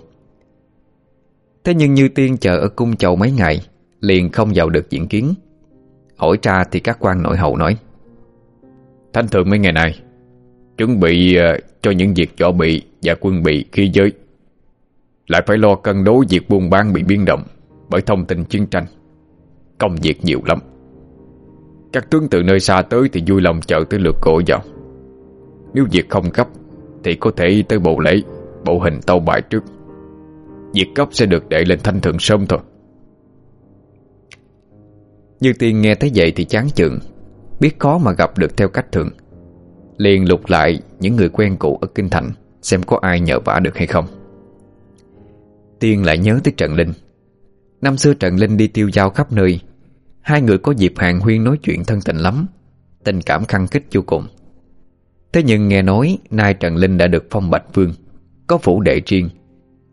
Speaker 1: Thế nhưng Như Tiên chờ ở cung chầu mấy ngày Liền không vào được diễn kiến. Hỏi tra thì các quan nội hậu nói
Speaker 2: Thanh thượng mấy ngày này Chuẩn bị ờ, cho những việc võ bị Và quân bị khi giới. Lại phải lo cân đối việc buôn bán bị biến động Bởi thông tin chiến tranh. Công việc nhiều lắm. Các tướng từ nơi xa tới Thì vui lòng chờ tới lượt cổ vào. Nếu việc không gấp Thì có thể tới bộ lễ, Bộ hình tâu bài trước. Việc cấp sẽ được để lên thanh thượng sớm thôi.
Speaker 1: Như tiên nghe thấy vậy thì chán chường. Biết khó mà gặp được theo cách thường. Liền lục lại những người quen cũ ở Kinh Thành, Xem có ai nhờ vả được hay không. Tiên lại nhớ tới trần Linh. Năm xưa trần Linh đi tiêu giao khắp nơi. Hai người có dịp hàng huyên nói chuyện thân tình lắm. Tình cảm khăng khích vô cùng. Thế nhưng nghe nói Nay Trần Linh đã được phong bạch vương, Có phủ đệ riêng,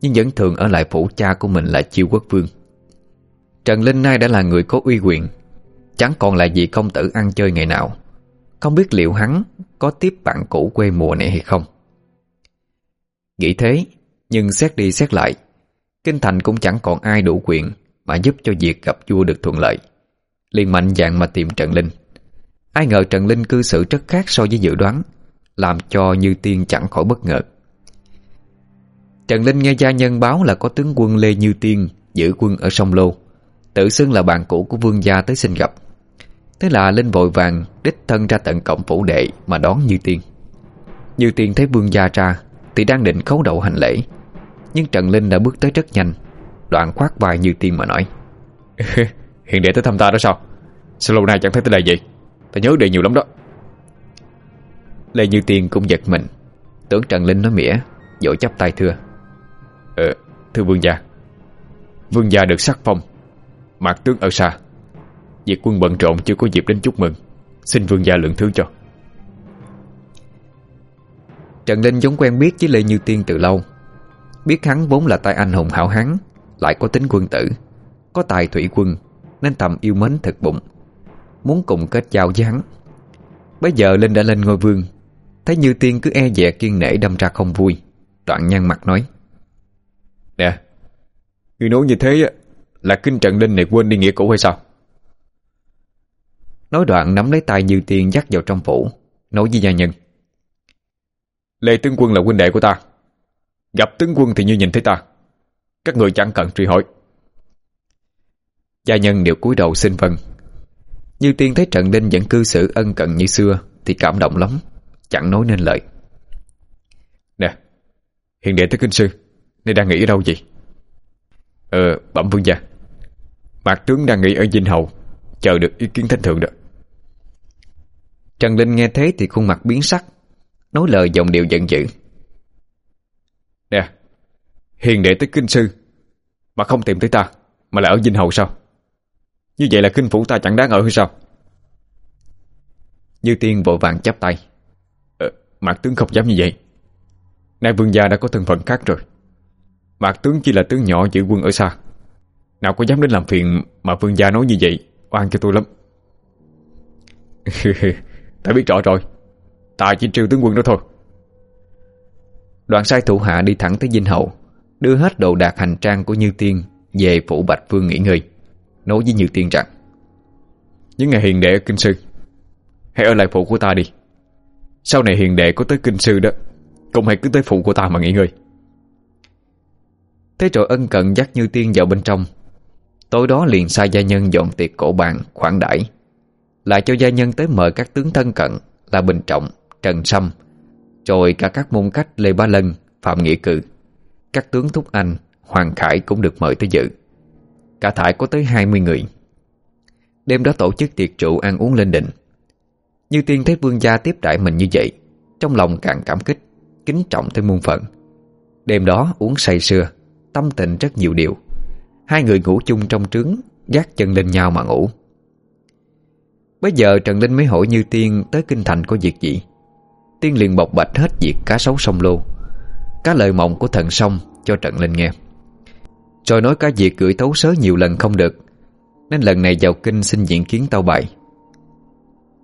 Speaker 1: Nhưng vẫn thường ở lại phủ cha của mình là chiêu quốc vương. Trần Linh nay đã là người có uy quyền Chẳng còn là gì công tử ăn chơi ngày nào. Không biết liệu hắn Có tiếp bạn cũ quê mùa này hay không. Nghĩ thế, Nhưng xét đi xét lại, Kinh thành cũng chẳng còn ai đủ quyền Mà giúp cho việc gặp vua được thuận lợi. Liền mạnh dạng mà tìm Trần Linh. Ai ngờ Trần Linh cư xử rất khác so với dự đoán, Làm cho Như Tiên chẳng khỏi bất ngờ. Trần Linh nghe gia nhân báo là có tướng quân Lê Như Tiên Giữ quân ở sông Lô, Tự xưng là bạn cũ của vương gia tới xin gặp. Thế là lên vội vàng, đích thân ra tận cổng phủ đệ mà đón Như Tiên. Như Tiên thấy vương gia ra, thì đang định khấu đầu hành lễ. Nhưng Trần Linh đã bước tới rất nhanh, Đoạn khoát vai Như Tiên mà nói.
Speaker 2: Hiện đệ tới thăm ta đó sao? Sao lâu nay chẳng thấy tới đây vậy? Ta nhớ đệ nhiều lắm đó.
Speaker 1: Lê Như Tiên cũng giật mình, Tưởng Trần Linh nói mỉa Dội chắp tay thưa.
Speaker 2: Ờ thưa vương gia. Vương gia được sắc phong, Mạc tướng ở xa. Việc quân bận rộn chưa có dịp đến chúc mừng. Xin vương gia lượng thứ cho.
Speaker 1: Trần Linh giống quen biết với Lê Như Tiên từ lâu. Biết hắn vốn là tay anh hùng hảo hán Lại có tính quân tử Có tài thủy quân Nên tầm yêu mến thật bụng Muốn cùng kết giao với hắn. Bây giờ Linh đã lên ngôi vương Thấy Như Tiên cứ e dè kiên nể đâm ra không vui Đoạn nhăn mặt nói.
Speaker 2: Nè Người nói như thế là kinh Trần Linh này quên đi nghĩa cũ hay sao?
Speaker 1: Nói đoạn nắm lấy tay Như Tiên dắt vào trong phủ. Nói với gia nhân,
Speaker 2: Lê tướng quân là huynh đệ của ta. Gặp tướng quân thì như nhìn thấy ta. Các người chẳng cần truy hỏi.
Speaker 1: Gia nhân đều cúi đầu xin vâng. Như Tiên thấy Trần Linh vẫn cư xử ân cận như xưa Thì cảm động lắm, Chẳng nói nên lời.
Speaker 2: Nè Hiện đệ tới kinh sư, Nay đang nghĩ ở đâu vậy? Ờ bẩm vương gia. Mạc tướng đang nghỉ ở Vinh Hầu. Chờ được ý kiến thanh thượng đó.
Speaker 1: Trần Linh nghe thế thì khuôn mặt biến sắc Nói lời giọng điệu giận dữ.
Speaker 2: Nè Hiền đệ tới kinh sư Mà không tìm tới ta Mà lại ở Vinh Hầu sao? Như vậy là kinh phủ ta chẳng đáng ở hay sao?
Speaker 1: Như tiên vội vàng chắp tay.
Speaker 2: Ờ, Mạc tướng không dám như vậy. Nay vương gia đã có thân phận khác rồi. Mạc tướng chỉ là tướng nhỏ giữ quân ở xa. Nào có dám đến làm phiền Mà vương gia nói như vậy Oan cho tôi lắm. Ta biết rõ rồi. Ta chỉ triều tướng quân đó thôi.
Speaker 1: Đoạn sai thủ hạ đi thẳng tới Dinh Hậu, Đưa hết đồ đạc hành trang của Như Tiên Về phủ Bạch Vương nghỉ ngơi, Nói với Như Tiên rằng,
Speaker 2: Những ngày hiền đệ ở Kinh Sư, Hãy ở lại phủ của ta đi. Sau này hiền đệ có tới Kinh Sư đó, Cũng hãy cứ tới phủ của ta mà nghỉ ngơi.
Speaker 1: Thế rồi ân cận dắt Như Tiên vào bên trong Tối đó liền sai gia nhân dọn tiệc cổ bàn khoản đãi. Lại cho gia nhân tới mời các tướng thân cận Là Bình Trọng, Trần Sâm Rồi cả các môn cách Lê Ba Lân, Phạm Nghĩa Cự. Các tướng Thúc Anh, Hoàng Khải cũng được mời tới dự. Cả thải có tới 20 người. Đêm đó tổ chức tiệc rượu ăn uống lên đỉnh. Như tiên thấy vương gia tiếp đại mình như vậy Trong lòng càng cảm kích Kính trọng tới muôn phận Đêm đó uống say sưa Tâm tình rất nhiều điều. Hai người ngủ chung trong trứng Gác chân lên nhau mà ngủ. Bây giờ Trần Linh mới hỏi Như Tiên tới kinh thành có việc gì. Tiên liền bộc bạch hết việc cá sấu sông lô, Cá lời mộng của thần sông cho Trần Linh nghe. Rồi nói cả việc gửi tấu sớ nhiều lần không được, Nên lần này vào kinh xin diện kiến tao bại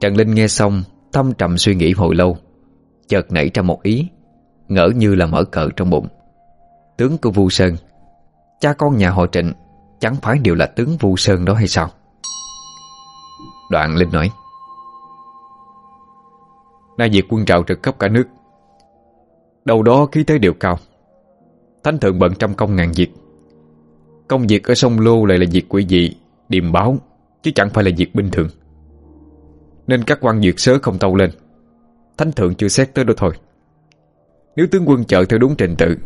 Speaker 1: Trần Linh nghe xong, Thâm trầm suy nghĩ hồi lâu, Chợt nảy ra một ý, Ngỡ như là mở cờ trong bụng. Tướng của Vu Sơn Cha con nhà họ trịnh, Chẳng phải đều là tướng Vu Sơn đó hay sao? Đoạn Linh nói,
Speaker 2: Nay việc quân trào trực khắp cả nước Đầu đó khí thế đều cao. Thánh thượng bận trăm công ngàn việc. Công việc ở sông Lô lại là việc quỷ dị, Điềm báo, Chứ chẳng phải là việc bình thường. Nên các quan duyệt sớ không tâu lên. Thánh thượng chưa xét tới đâu thôi. Nếu tướng quân chợ theo đúng trình tự,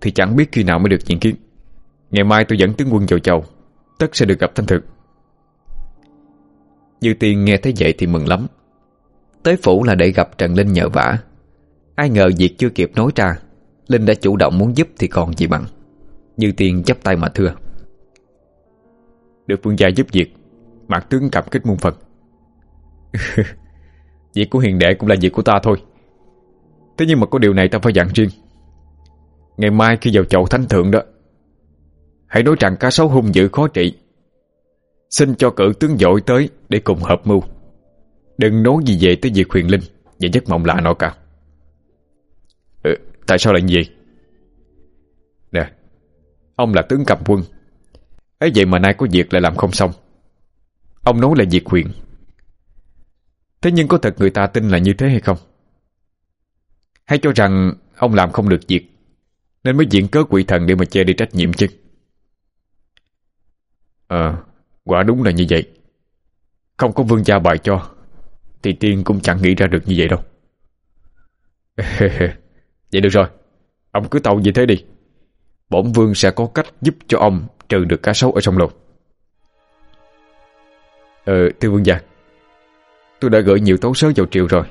Speaker 2: Thì chẳng biết khi nào mới được diện kiến. Ngày mai tôi dẫn tướng quân vào chầu Tất sẽ được gặp thanh thực.
Speaker 1: Như tiên nghe thấy vậy thì mừng lắm. Tới phủ là để gặp Trần Linh nhờ vả. Ai ngờ việc chưa kịp nói ra, Linh đã chủ động muốn giúp thì còn gì bằng. Như tiên chấp tay mà thưa.
Speaker 2: Được vương gia giúp việc, Mạc tướng cảm kích muôn phần. Việc của hiền đệ cũng là việc của ta thôi. Thế nhưng mà có điều này ta phải dặn riêng. Ngày mai khi vào chậu thánh thượng đó Hãy nói rằng cá sấu hung dữ khó trị. Xin cho cử tướng dội tới Để cùng hợp mưu. Đừng nói gì về tới việc huyền linh Và giấc mộng lạ nọ cả. Ừ, Tại sao lại như vậy? Nè Ông là tướng cầm quân. Ấy vậy mà nay có việc lại làm không xong. Ông nói là việc huyền. Thế nhưng có thật người ta tin là như thế hay không? Hay cho rằng Ông làm không được việc Nên mới diện cớ quỷ thần để mà che đi trách nhiệm chứ. Ờ, quả đúng là như vậy. Không có vương gia bài cho Thì Tiên cũng chẳng nghĩ ra được như vậy đâu. Vậy được rồi Ông cứ tàu như thế đi. Bổn vương sẽ có cách giúp cho ông Trừ được cá sấu ở trong lột Ờ, thưa vương gia Tôi đã gửi nhiều tấu sớ vào triều rồi.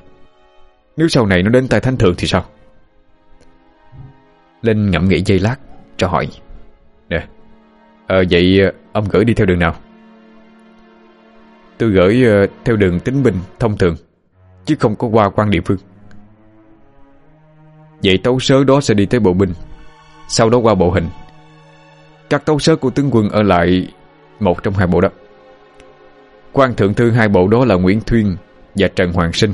Speaker 2: Nếu sau này nó đến tay thánh thượng thì sao?
Speaker 1: Linh ngẫm nghĩ giây lát Cho hỏi.
Speaker 2: Ờ vậy ờ, ông gửi đi theo đường nào? Tôi gửi ờ, theo đường tính bình thông thường, Chứ không có qua quan địa phương. Vậy tấu sớ đó sẽ đi tới bộ binh Sau đó qua bộ hình. Các tấu sớ của tướng quân ở lại Một trong hai bộ đó. Quan thượng thư hai bộ đó là Nguyễn Thuyên Và Trần Hoàng Sinh,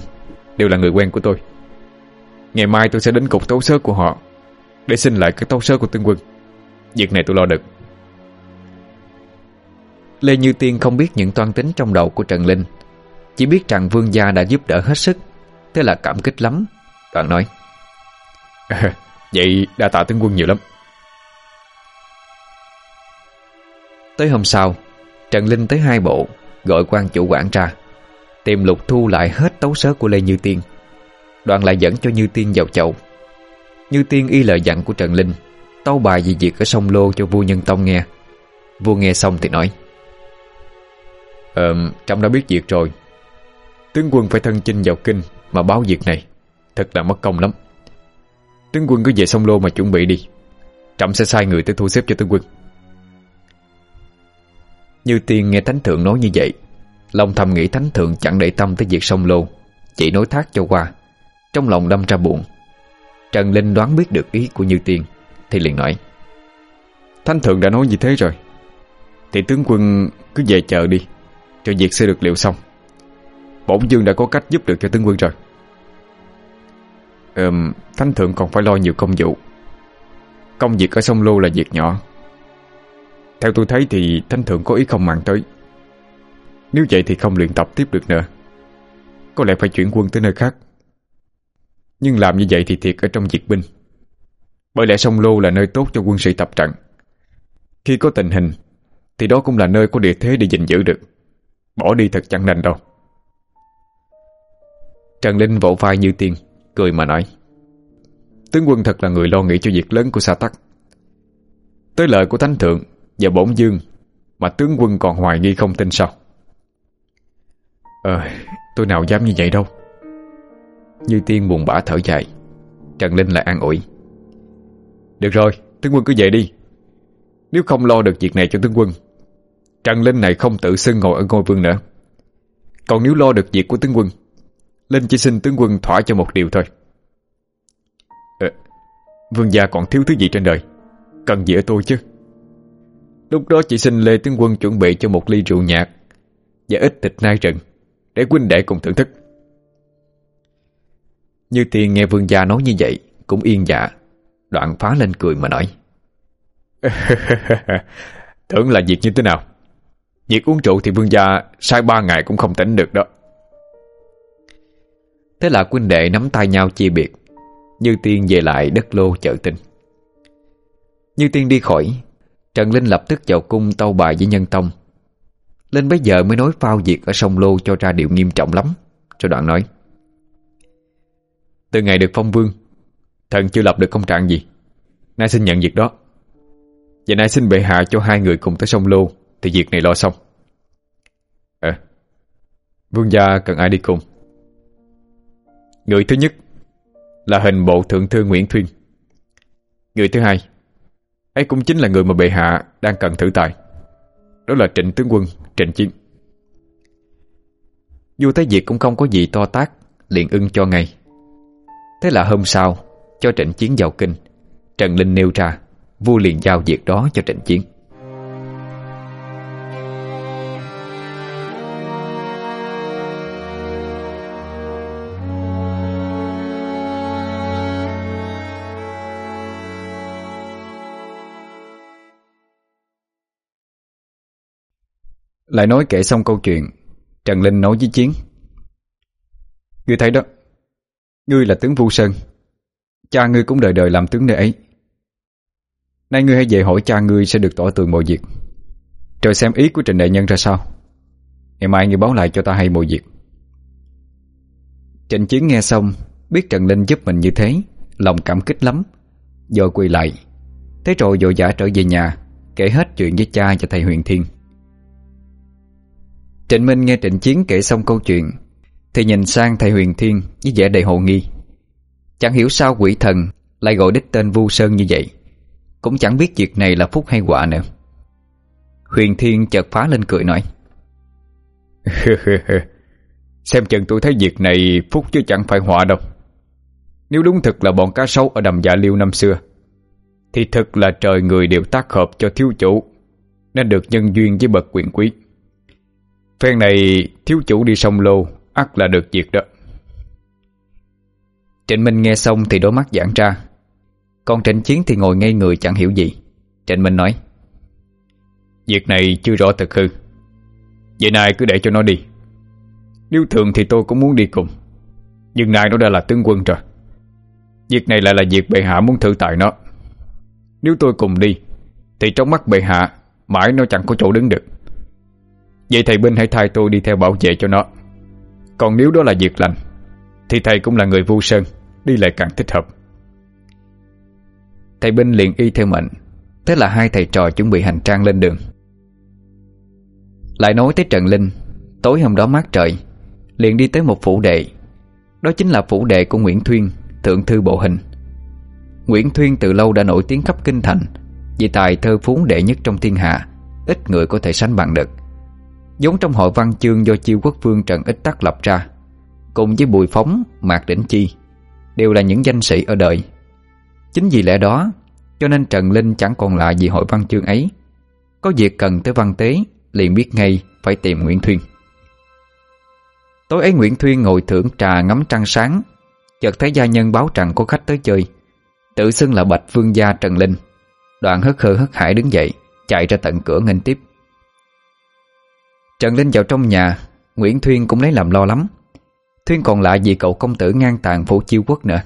Speaker 2: Đều là người quen của tôi. Ngày mai tôi sẽ đến cục tấu sớ của họ Để xin lại các tấu sớ của tướng quân. Việc này tôi lo được.
Speaker 1: Lê Như Tiên không biết những toan tính trong đầu của Trần Linh. Chỉ biết rằng vương gia đã giúp đỡ hết sức Thế là cảm kích lắm. Toàn nói à,
Speaker 2: Vậy đã tạ tướng quân nhiều lắm.
Speaker 1: Tới hôm sau Trần Linh tới hai bộ Gọi quan chủ quản ra Tìm lục thu lại hết tấu sớ của Lê Như Tiên. Đoàn lại dẫn cho Như Tiên vào chậu. Như Tiên y lời dặn của Trần Linh Tâu bài gì việc ở sông Lô cho vua Nhân Tông nghe. Vua nghe xong thì nói
Speaker 2: ờ, Trâm đã biết việc rồi. Tướng quân phải thân chinh vào kinh Mà báo việc này. Thật là mất công lắm. Tướng quân cứ về sông lô mà chuẩn bị đi. Trẫm sẽ sai người tới thu xếp cho tướng quân.
Speaker 1: Như tiên nghe thánh thượng nói như vậy Lòng thầm nghĩ thánh thượng chẳng để tâm tới việc sông lô Chỉ nói thác cho qua. Trong lòng đâm ra buồn. Trần Linh đoán biết được ý của Như tiên Thì liền nói
Speaker 2: Thánh thượng đã nói như thế rồi. Thì tướng quân cứ về chờ đi cho việc sẽ được liệu xong. Bổn Dương đã có cách giúp được cho tướng quân rồi. Ừm, Thánh thượng còn phải lo nhiều công vụ. Công việc ở sông Lô là việc nhỏ. Theo tôi thấy thì Thánh thượng có ý không mặn tới. Nếu vậy thì không luyện tập tiếp được nữa. Có lẽ phải chuyển quân tới nơi khác. Nhưng làm như vậy thì thiệt ở trong diệt binh. Bởi lẽ sông Lô là nơi tốt cho quân sĩ tập trận. Khi có tình hình, Thì đó cũng là nơi có địa thế để gìn giữ được. Bỏ đi thật chẳng nên đâu.
Speaker 1: Trần Linh vỗ vai như tiên Cười mà nói
Speaker 2: Tướng quân thật là người lo nghĩ cho việc lớn của xã tắc. Tới lời của Thánh Thượng Và bổn dương Mà tướng quân còn hoài nghi không tin sao? Ờ Tôi nào dám như vậy đâu.
Speaker 1: Như tiên buồn bã thở dài. Trần Linh lại an ủi
Speaker 2: Được rồi, tướng quân cứ về đi. Nếu không lo được việc này cho tướng quân Trang Linh này không tự xưng ngồi ở ngôi vương nữa. Còn nếu lo được việc của tướng quân Linh chỉ xin tướng quân thỏa cho một điều thôi. À, Vương gia còn thiếu thứ gì trên đời? Cần gì ở tôi chứ? Lúc đó chỉ xin Lê Tướng Quân chuẩn bị cho một ly rượu nhạt Và ít thịt nai rừng Để huynh đệ cùng thưởng thức.
Speaker 1: Như tiền nghe vương gia nói như vậy Cũng yên dạ. Đoạn phá lên cười mà nói.
Speaker 2: Tưởng là việc như thế nào? Việc uống rượu thì vương gia Sai ba ngày cũng không tỉnh được đó.
Speaker 1: Thế là huynh đệ nắm tay nhau chia biệt. Như Tiên về lại đất lô chợ tinh. Như Tiên đi khỏi, Trần Linh lập tức vào cung tâu bài với Nhân Tông. Linh bây giờ mới nói phao việc ở sông Lô cho ra điều nghiêm trọng lắm. Cho đoạn nói,
Speaker 2: Từ ngày được phong vương, Thần chưa lập được công trạng gì. Nay xin nhận việc đó. Và nay xin bệ hạ cho hai người cùng tới sông Lô. Thì việc này lo xong. À, Vương gia cần ai đi cùng? Người thứ nhất Là hình bộ thượng thư Nguyễn Thuyên. Người thứ hai ấy cũng chính là người mà bệ hạ Đang cần thử tài. Đó là trịnh tướng quân Trịnh Chiến.
Speaker 1: Vua thấy việc cũng không có gì to tác Liền ưng cho ngay. Thế là hôm sau Cho trịnh chiến vào kinh Trần Linh nêu ra Vua liền giao việc đó cho trịnh chiến.
Speaker 2: Lại nói kể xong câu chuyện, Trần Linh nói với Chiến. Ngươi thấy đó, Ngươi là tướng Vu Sơn. Cha ngươi cũng đời đời làm tướng nơi ấy. Nay ngươi hãy về hỏi cha ngươi sẽ được tỏ tường mọi việc. Rồi xem ý của trần đại nhân ra sao. Ngày mai ngươi báo lại cho ta hay mọi việc.
Speaker 1: Trần Chiến nghe xong, Biết Trần Linh giúp mình như thế, Lòng cảm kích lắm. Giờ quỳ lại Thế rồi vội vã trở về nhà, Kể hết chuyện với cha và thầy Huyền Thiên. Trịnh Minh nghe Trịnh Chiến kể xong câu chuyện, Thì nhìn sang thầy Huyền Thiên Với vẻ đầy hồ nghi. Chẳng hiểu sao quỷ thần Lại gọi đích tên Vu Sơn như vậy, Cũng chẳng biết việc này là phúc hay quả nữa. Huyền Thiên chợt phá lên cười nói,
Speaker 2: Xem chừng tôi thấy việc này phúc chứ chẳng phải họa đâu. Nếu đúng thật là bọn cá sấu ở đầm dạ liêu năm xưa, Thì thật là trời người đều tác hợp cho thiếu chủ, Nên được nhân duyên với bậc quyền quý. Phen này thiếu chủ đi sông lô, ắt là được việc đó.
Speaker 1: Trịnh Minh nghe xong thì đôi mắt giãn ra. Còn Trịnh Chiến thì ngồi ngay người chẳng hiểu gì. Trịnh Minh nói,
Speaker 2: Việc này chưa rõ thật hư. Vậy nay cứ để cho nó đi. Nếu thường thì tôi cũng muốn đi cùng, Nhưng nay nó đã là tướng quân rồi. Việc này lại là việc bệ hạ muốn thử tại nó. Nếu tôi cùng đi, Thì trong mắt bệ hạ, Mãi nó chẳng có chỗ đứng được. Vậy thầy binh hãy thay tôi đi theo bảo vệ cho nó. Còn nếu đó là việc lành, Thì thầy cũng là người vu sơn, Đi lại càng thích hợp.
Speaker 1: Thầy binh liền y theo mệnh, Thế là hai thầy trò chuẩn bị hành trang lên đường. Lại nói tới Trần Linh, Tối hôm đó mát trời, Liền đi tới một phủ đệ. Đó chính là phủ đệ của Nguyễn Thuyên, Thượng thư bộ hình. Nguyễn Thuyên từ lâu đã nổi tiếng khắp kinh thành, Vì tài thơ phú đệ nhất trong thiên hạ, Ít người có thể sánh bằng được vốn trong hội văn chương do chiêu quốc vương Trần Ích Tắc lập ra Cùng với Bùi Phóng, Mạc Đỉnh Chi Đều là những danh sĩ ở đời. Chính vì lẽ đó Cho nên Trần Linh chẳng còn lại gì hội văn chương ấy. Có việc cần tới văn tế Liền biết ngay phải tìm Nguyễn Thuyên. Tối ấy Nguyễn Thuyên ngồi thưởng trà ngắm trăng sáng Chợt thấy gia nhân báo rằng có khách tới chơi. Tự xưng là Bạch Vương Gia Trần Linh Đoạn hớt hơ hớt hải đứng dậy Chạy ra tận cửa nghênh tiếp. Trần Linh vào trong nhà, Nguyễn Thuyên cũng lấy làm lo lắm. Thuyên còn lại vì cậu công tử ngang tàn phủ chiêu quốc nữa.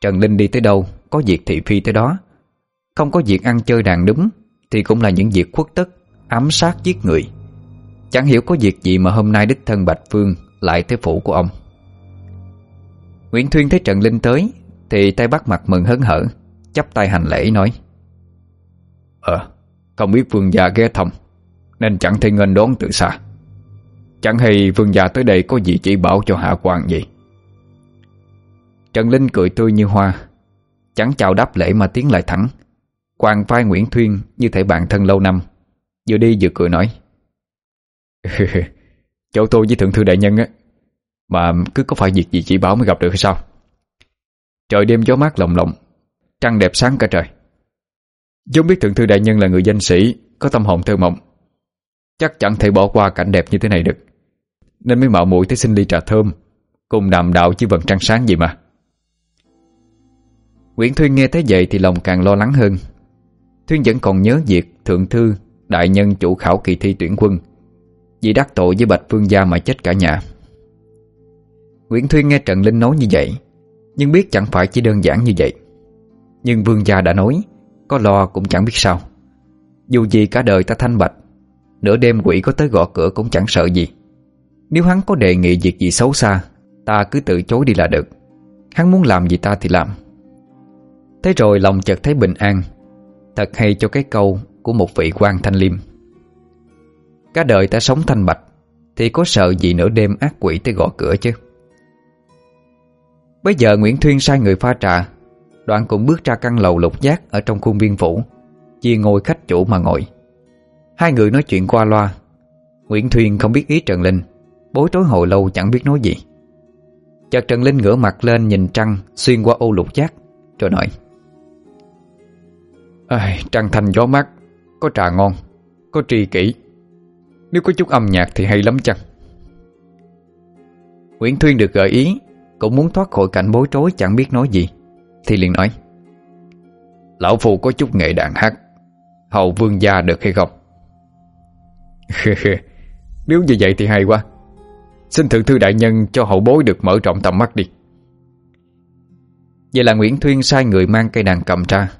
Speaker 1: Trần Linh đi tới đâu, Có việc thị phi tới đó. Không có việc ăn chơi đàn đúng, Thì cũng là những việc khuất tất, Ám sát giết người. Chẳng hiểu có việc gì mà hôm nay đích thân Bạch Phương Lại tới phủ của ông. Nguyễn Thuyên thấy Trần Linh tới, Thì tay bắt mặt mừng hớn hở, chắp tay hành lễ nói
Speaker 2: Ờ Không biết vương gia ghé thăm. Nên chẳng thể ngân đón từ xa. Chẳng hay vương gia tới đây có gì chỉ bảo cho hạ quan gì
Speaker 1: Trần Linh cười tươi như hoa, Chẳng chào đáp lễ mà tiến lại thẳng. Quàng vai Nguyễn Thuyên như thể bạn thân lâu năm, Vừa đi vừa cười nói,
Speaker 2: Chỗ tôi với thượng thư đại nhân á, Mà cứ có phải việc gì chỉ bảo mới gặp được hay sao? Trời đêm gió mát lồng lộng, Trăng đẹp sáng cả trời. Vốn biết thượng thư đại nhân là người danh sĩ, Có tâm hồn thơ mộng Chắc chẳng thể bỏ qua cảnh đẹp như thế này được. Nên mới mạo muội tới xin ly trà thơm, Cùng đàm đạo chứ vần trăng sáng gì mà.
Speaker 1: Nguyễn Thuyên nghe thấy vậy thì lòng càng lo lắng hơn. Thuyên vẫn còn nhớ việc Thượng Thư, Đại nhân chủ khảo kỳ thi tuyển quân, Vì đắc tội với Bạch Vương Gia mà chết cả nhà. Nguyễn Thuyên nghe Trần Linh nói như vậy, Nhưng biết chẳng phải chỉ đơn giản như vậy. Nhưng Vương Gia đã nói, Có lo cũng chẳng biết sao. Dù gì cả đời ta thanh bạch Nửa đêm quỷ có tới gõ cửa cũng chẳng sợ gì. Nếu hắn có đề nghị việc gì xấu xa, Ta cứ từ chối đi là được. Hắn muốn làm gì ta thì làm. Thế rồi lòng chợt thấy bình an. Thật hay cho cái câu Của một vị quan thanh liêm. Cả đời ta sống thanh bạch, Thì có sợ gì nửa đêm ác quỷ tới gõ cửa chứ? Bây giờ Nguyễn Thuyên sai người pha trà, Đoạn cũng bước ra căn lầu lục giác Ở trong khuôn viên phủ Chia ngôi khách chủ mà ngồi. Hai người nói chuyện qua loa. Nguyễn Thuyên không biết ý Trần Linh. Bối tối hồi lâu chẳng biết nói gì. Chợt Trần Linh ngửa mặt lên nhìn trăng Xuyên qua ô lục giác Rồi nói.
Speaker 2: À, Trăng thanh gió mát Có trà ngon Có trì kỹ. Nếu có chút âm nhạc thì hay lắm chăng?
Speaker 1: Nguyễn Thuyên được gợi ý Cũng muốn thoát khỏi cảnh bối rối chẳng biết nói gì Thì liền nói.
Speaker 2: Lão Phu có chút nghệ đàn hát Hậu vương gia được hay không? Nếu như vậy thì hay quá. Xin thượng thư đại nhân cho hậu bối được mở rộng tầm mắt đi.
Speaker 1: Vậy là Nguyễn Thuyên sai người mang cây đàn cầm ra,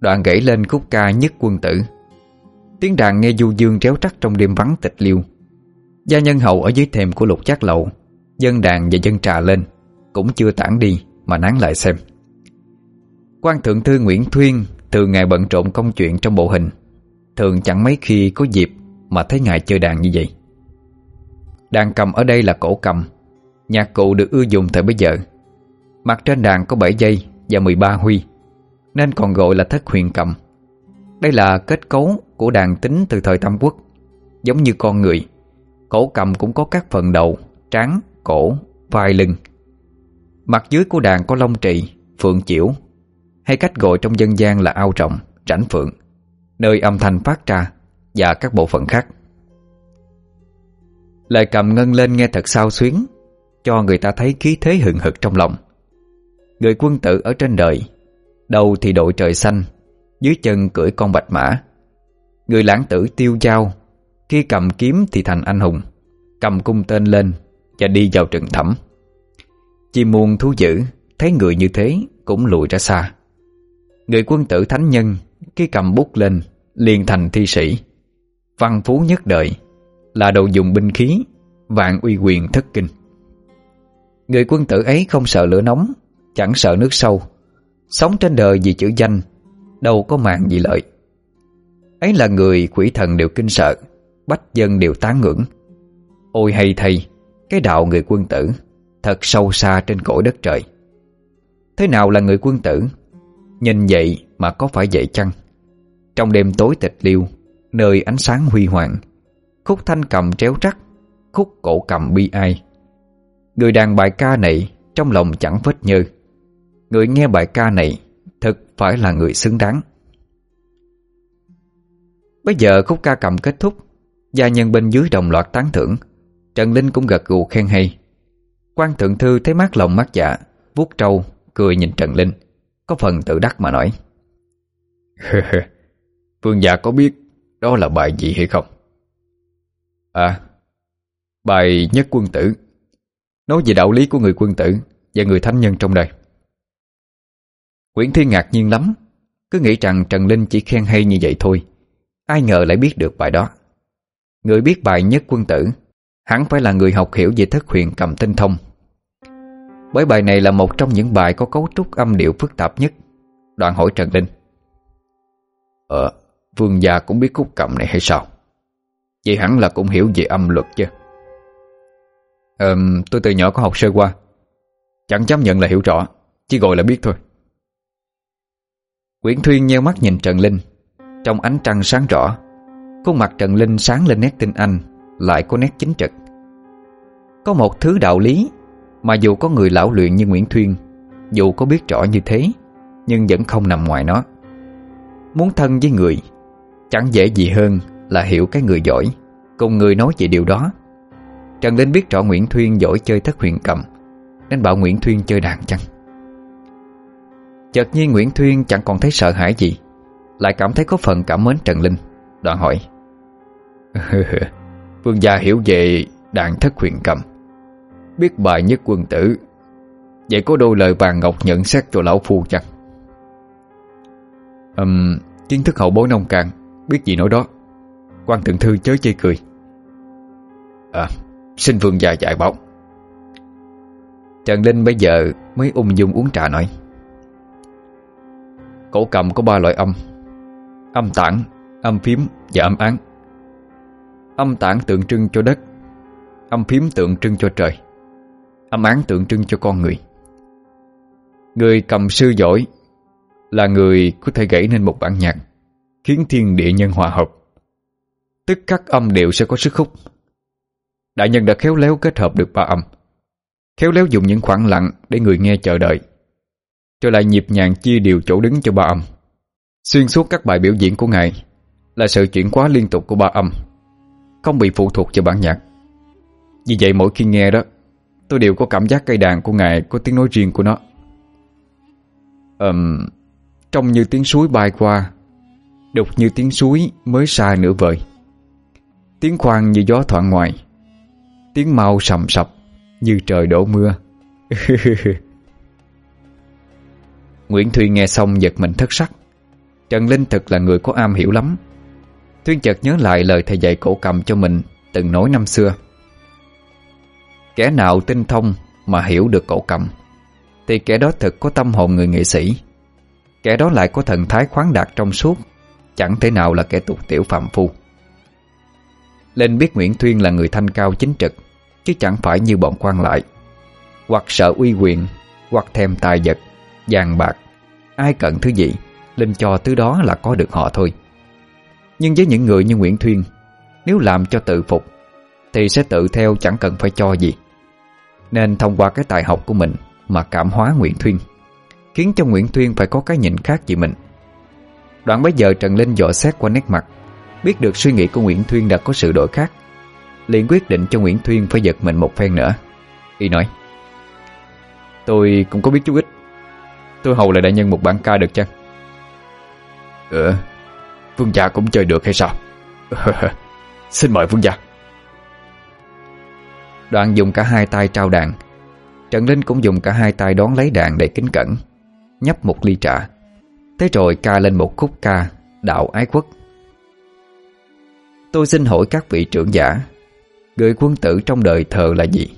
Speaker 1: Đoạn gãy lên khúc ca nhất quân tử. Tiếng đàn nghe du dương réo rắt trong đêm vắng tịch liêu. Gia nhân hậu ở dưới thềm của lục giác lậu, Dân đàn và dân trà lên, Cũng chưa tản đi mà nán lại xem. Quan thượng thư Nguyễn Thuyên Từ ngày bận trộn công chuyện trong bộ hình, Thường chẳng mấy khi có dịp mà thấy ngài chơi đàn như vậy. Đàn cầm ở đây là cổ cầm. Nhạc cụ được ưa dùng thời bấy giờ. Mặt trên đàn có 7 dây và 13 huy Nên còn gọi là thất huyền cầm. Đây là kết cấu của đàn tính từ thời Tam Quốc Giống như con người. Cổ cầm cũng có các phần đầu, trán, cổ, vai lưng. Mặt dưới của đàn có lông trị, phượng chiểu Hay cách gọi trong dân gian là ao trọng, rảnh phượng Nơi âm thanh phát ra và các bộ phận khác. Lời cầm ngân lên nghe thật sao xuyến, cho người ta thấy khí thế hừng hực trong lòng. Người quân tử ở trên đời, đầu thì đội trời xanh, dưới chân cưỡi con bạch mã. Người lãng tử tiêu dao, khi cầm kiếm thì thành anh hùng, cầm cung tên lên và đi vào trận thẳm. Chim muôn thú dữ, thấy người như thế cũng lùi ra xa. Người quân tử thánh nhân, khi cầm bút lên, liền thành thi sĩ. Văn phú nhất đời, Là đồ dùng binh khí, Vạn uy quyền thất kinh. Người quân tử ấy không sợ lửa nóng, Chẳng sợ nước sâu. Sống trên đời vì chữ danh, Đâu có mạng gì lợi. Ấy là người quỷ thần đều kinh sợ, Bách dân đều tán ngưỡng. Ôi hay thay, Cái đạo người quân tử, Thật sâu xa trên cõi đất trời. Thế nào là người quân tử? Nhìn vậy mà có phải vậy chăng? Trong đêm tối tịch liêu Nơi ánh sáng huy hoàng. Khúc thanh cầm tréo trắc, Khúc cổ cầm bi ai. Người đàn bài ca này Trong lòng chẳng vết nhơ. Người nghe bài ca này Thật phải là người xứng đáng. Bây giờ khúc ca cầm kết thúc, Gia nhân bên dưới đồng loạt tán thưởng. Trần Linh cũng gật gù khen hay. Quan thượng thư thấy mát lòng mát dạ vuốt trâu, cười nhìn Trần Linh. Có phần tự đắc mà nói. Vương già có biết đó là bài gì hay không? À Bài Nhất Quân Tử. Nói về đạo lý của người quân tử Và người thánh nhân trong đời Nguyễn Thiên ngạc nhiên lắm. Cứ nghĩ rằng Trần Linh chỉ khen hay như vậy thôi. Ai ngờ lại biết được bài đó. Người biết bài Nhất Quân Tử, Hẳn phải là người học hiểu về thất huyền cầm tinh thông. Bởi bài này là một trong những bài Có cấu trúc âm điệu phức tạp nhất. Đoạn hỏi Trần Linh. Ờ Phương gia cũng biết khúc cầm này hay sao? Vậy hẳn là cũng hiểu về âm luật chứ. Ờ, tôi từ nhỏ có học sơ qua. Chẳng chấp nhận là hiểu rõ Chỉ gọi là biết thôi. Nguyễn Thuyên nheo mắt nhìn Trần Linh. Trong ánh trăng sáng rõ Khuôn mặt Trần Linh sáng lên nét tinh anh Lại có nét chính trực. Có một thứ đạo lý Mà dù có người lão luyện như Nguyễn Thuyên Dù có biết rõ như thế Nhưng vẫn không nằm ngoài nó. Muốn thân với người Chẳng dễ gì hơn là hiểu cái người giỏi Cùng người nói về điều đó. Trần Linh biết rõ Nguyễn Thuyên giỏi chơi thất huyền cầm Nên bảo Nguyễn Thuyên chơi đàn chăng? Chợt nhiên Nguyễn Thuyên chẳng còn thấy sợ hãi gì Lại cảm thấy có phần cảm mến Trần Linh Đoạn hỏi. Vương gia hiểu về đàn thất huyền cầm Biết bài nhất quân tử. Vậy có đôi lời vàng ngọc nhận xét cho lão phu chăng? Um, kiến thức hậu bối nông cạn Biết gì nói đó. Quan thượng thư chớ chơi cười. À Xin vương gia dạy bảo. Trần Linh bây giờ Mới ung dung uống trà nói. Cổ cầm có ba loại âm. Âm tản, âm phím và âm án Âm tản tượng trưng cho đất. Âm phím tượng trưng cho trời. Âm án tượng trưng cho con người. Người cầm sư giỏi Là người có thể gãy nên một bản nhạc khiến thiên địa nhân hòa hợp. Tức các âm điệu sẽ có sức hút. Đại nhân đã khéo léo kết hợp được ba âm. Khéo léo dùng những khoảng lặng để người nghe chờ đợi. trở lại nhịp nhàng chia điều chỗ đứng cho ba âm. Xuyên suốt các bài biểu diễn của ngài là sự chuyển hóa liên tục của ba âm, không bị phụ thuộc cho bản nhạc. Vì vậy mỗi khi nghe đó, tôi đều có cảm giác cây đàn của ngài có tiếng nói riêng của nó. Ừm, um, trông như tiếng suối bay qua Đục như tiếng suối mới xa nửa vời. Tiếng khoan như gió thoảng ngoài. Tiếng mau sầm sập Như trời đổ mưa. Nguyễn Thùy nghe xong giật mình thất sắc. Trần Linh thật là người có am hiểu lắm. Thuyên chợt nhớ lại lời thầy dạy cổ cầm cho mình Từng nói năm xưa. Kẻ nào tinh thông mà hiểu được cổ cầm, Thì kẻ đó thật có tâm hồn người nghệ sĩ. Kẻ đó lại có thần thái khoáng đạt trong suốt. Chẳng thể nào là kẻ tục tiểu phạm phu. Lên biết Nguyễn Thuyên là người thanh cao chính trực, Chứ chẳng phải như bọn quan lại. Hoặc sợ uy quyền, Hoặc thèm tài vật, vàng bạc, Ai cần thứ gì Linh cho thứ đó là có được họ thôi. Nhưng với những người như Nguyễn Thuyên, Nếu làm cho tự phục, Thì sẽ tự theo chẳng cần phải cho gì. Nên thông qua cái tài học của mình Mà cảm hóa Nguyễn Thuyên, Khiến cho Nguyễn Thuyên phải có cái nhìn khác về mình. Đoạn bấy giờ Trần Linh dò xét qua nét mặt, Biết được suy nghĩ của Nguyễn Thuyên đã có sự đổi khác. Liền quyết định cho Nguyễn Thuyên phải giật mình một phen nữa. Y nói, Tôi cũng có biết chút ít. Tôi hầu là đại nhân một bản ca được chăng?
Speaker 2: Ừ Vương gia cũng chơi được hay sao? Xin mời vương gia.
Speaker 1: Đoạn dùng cả hai tay trao đàn Trần Linh cũng dùng cả hai tay đón lấy đàn để kính cẩn, Nhấp một ly trà. Thế rồi ca lên một khúc ca, Đạo Ái Quốc Tôi xin hỏi các vị trưởng giả, Người quân tử trong đời thờ là gì?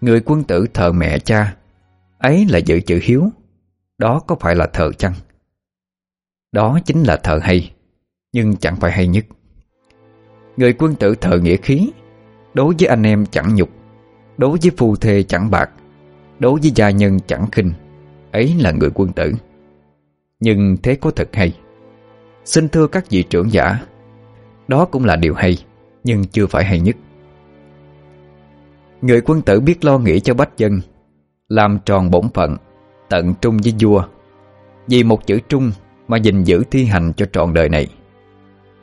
Speaker 1: Người quân tử thờ mẹ cha, Ấy là giữ chữ hiếu, Đó có phải là thờ chăng? Đó chính là thờ hay, Nhưng chẳng phải hay nhất Người quân tử thờ nghĩa khí, Đối với anh em chẳng nhục, Đối với phu thê chẳng bạc, Đối với gia nhân chẳng khinh, Ấy là người quân tử nhưng thế có thật hay? Xin thưa các vị trưởng giả, Đó cũng là điều hay, Nhưng chưa phải hay nhất. Người quân tử biết lo nghĩ cho bách dân, Làm tròn bổn phận, Tận trung với vua. Vì một chữ trung Mà gìn giữ thi hành cho trọn đời này.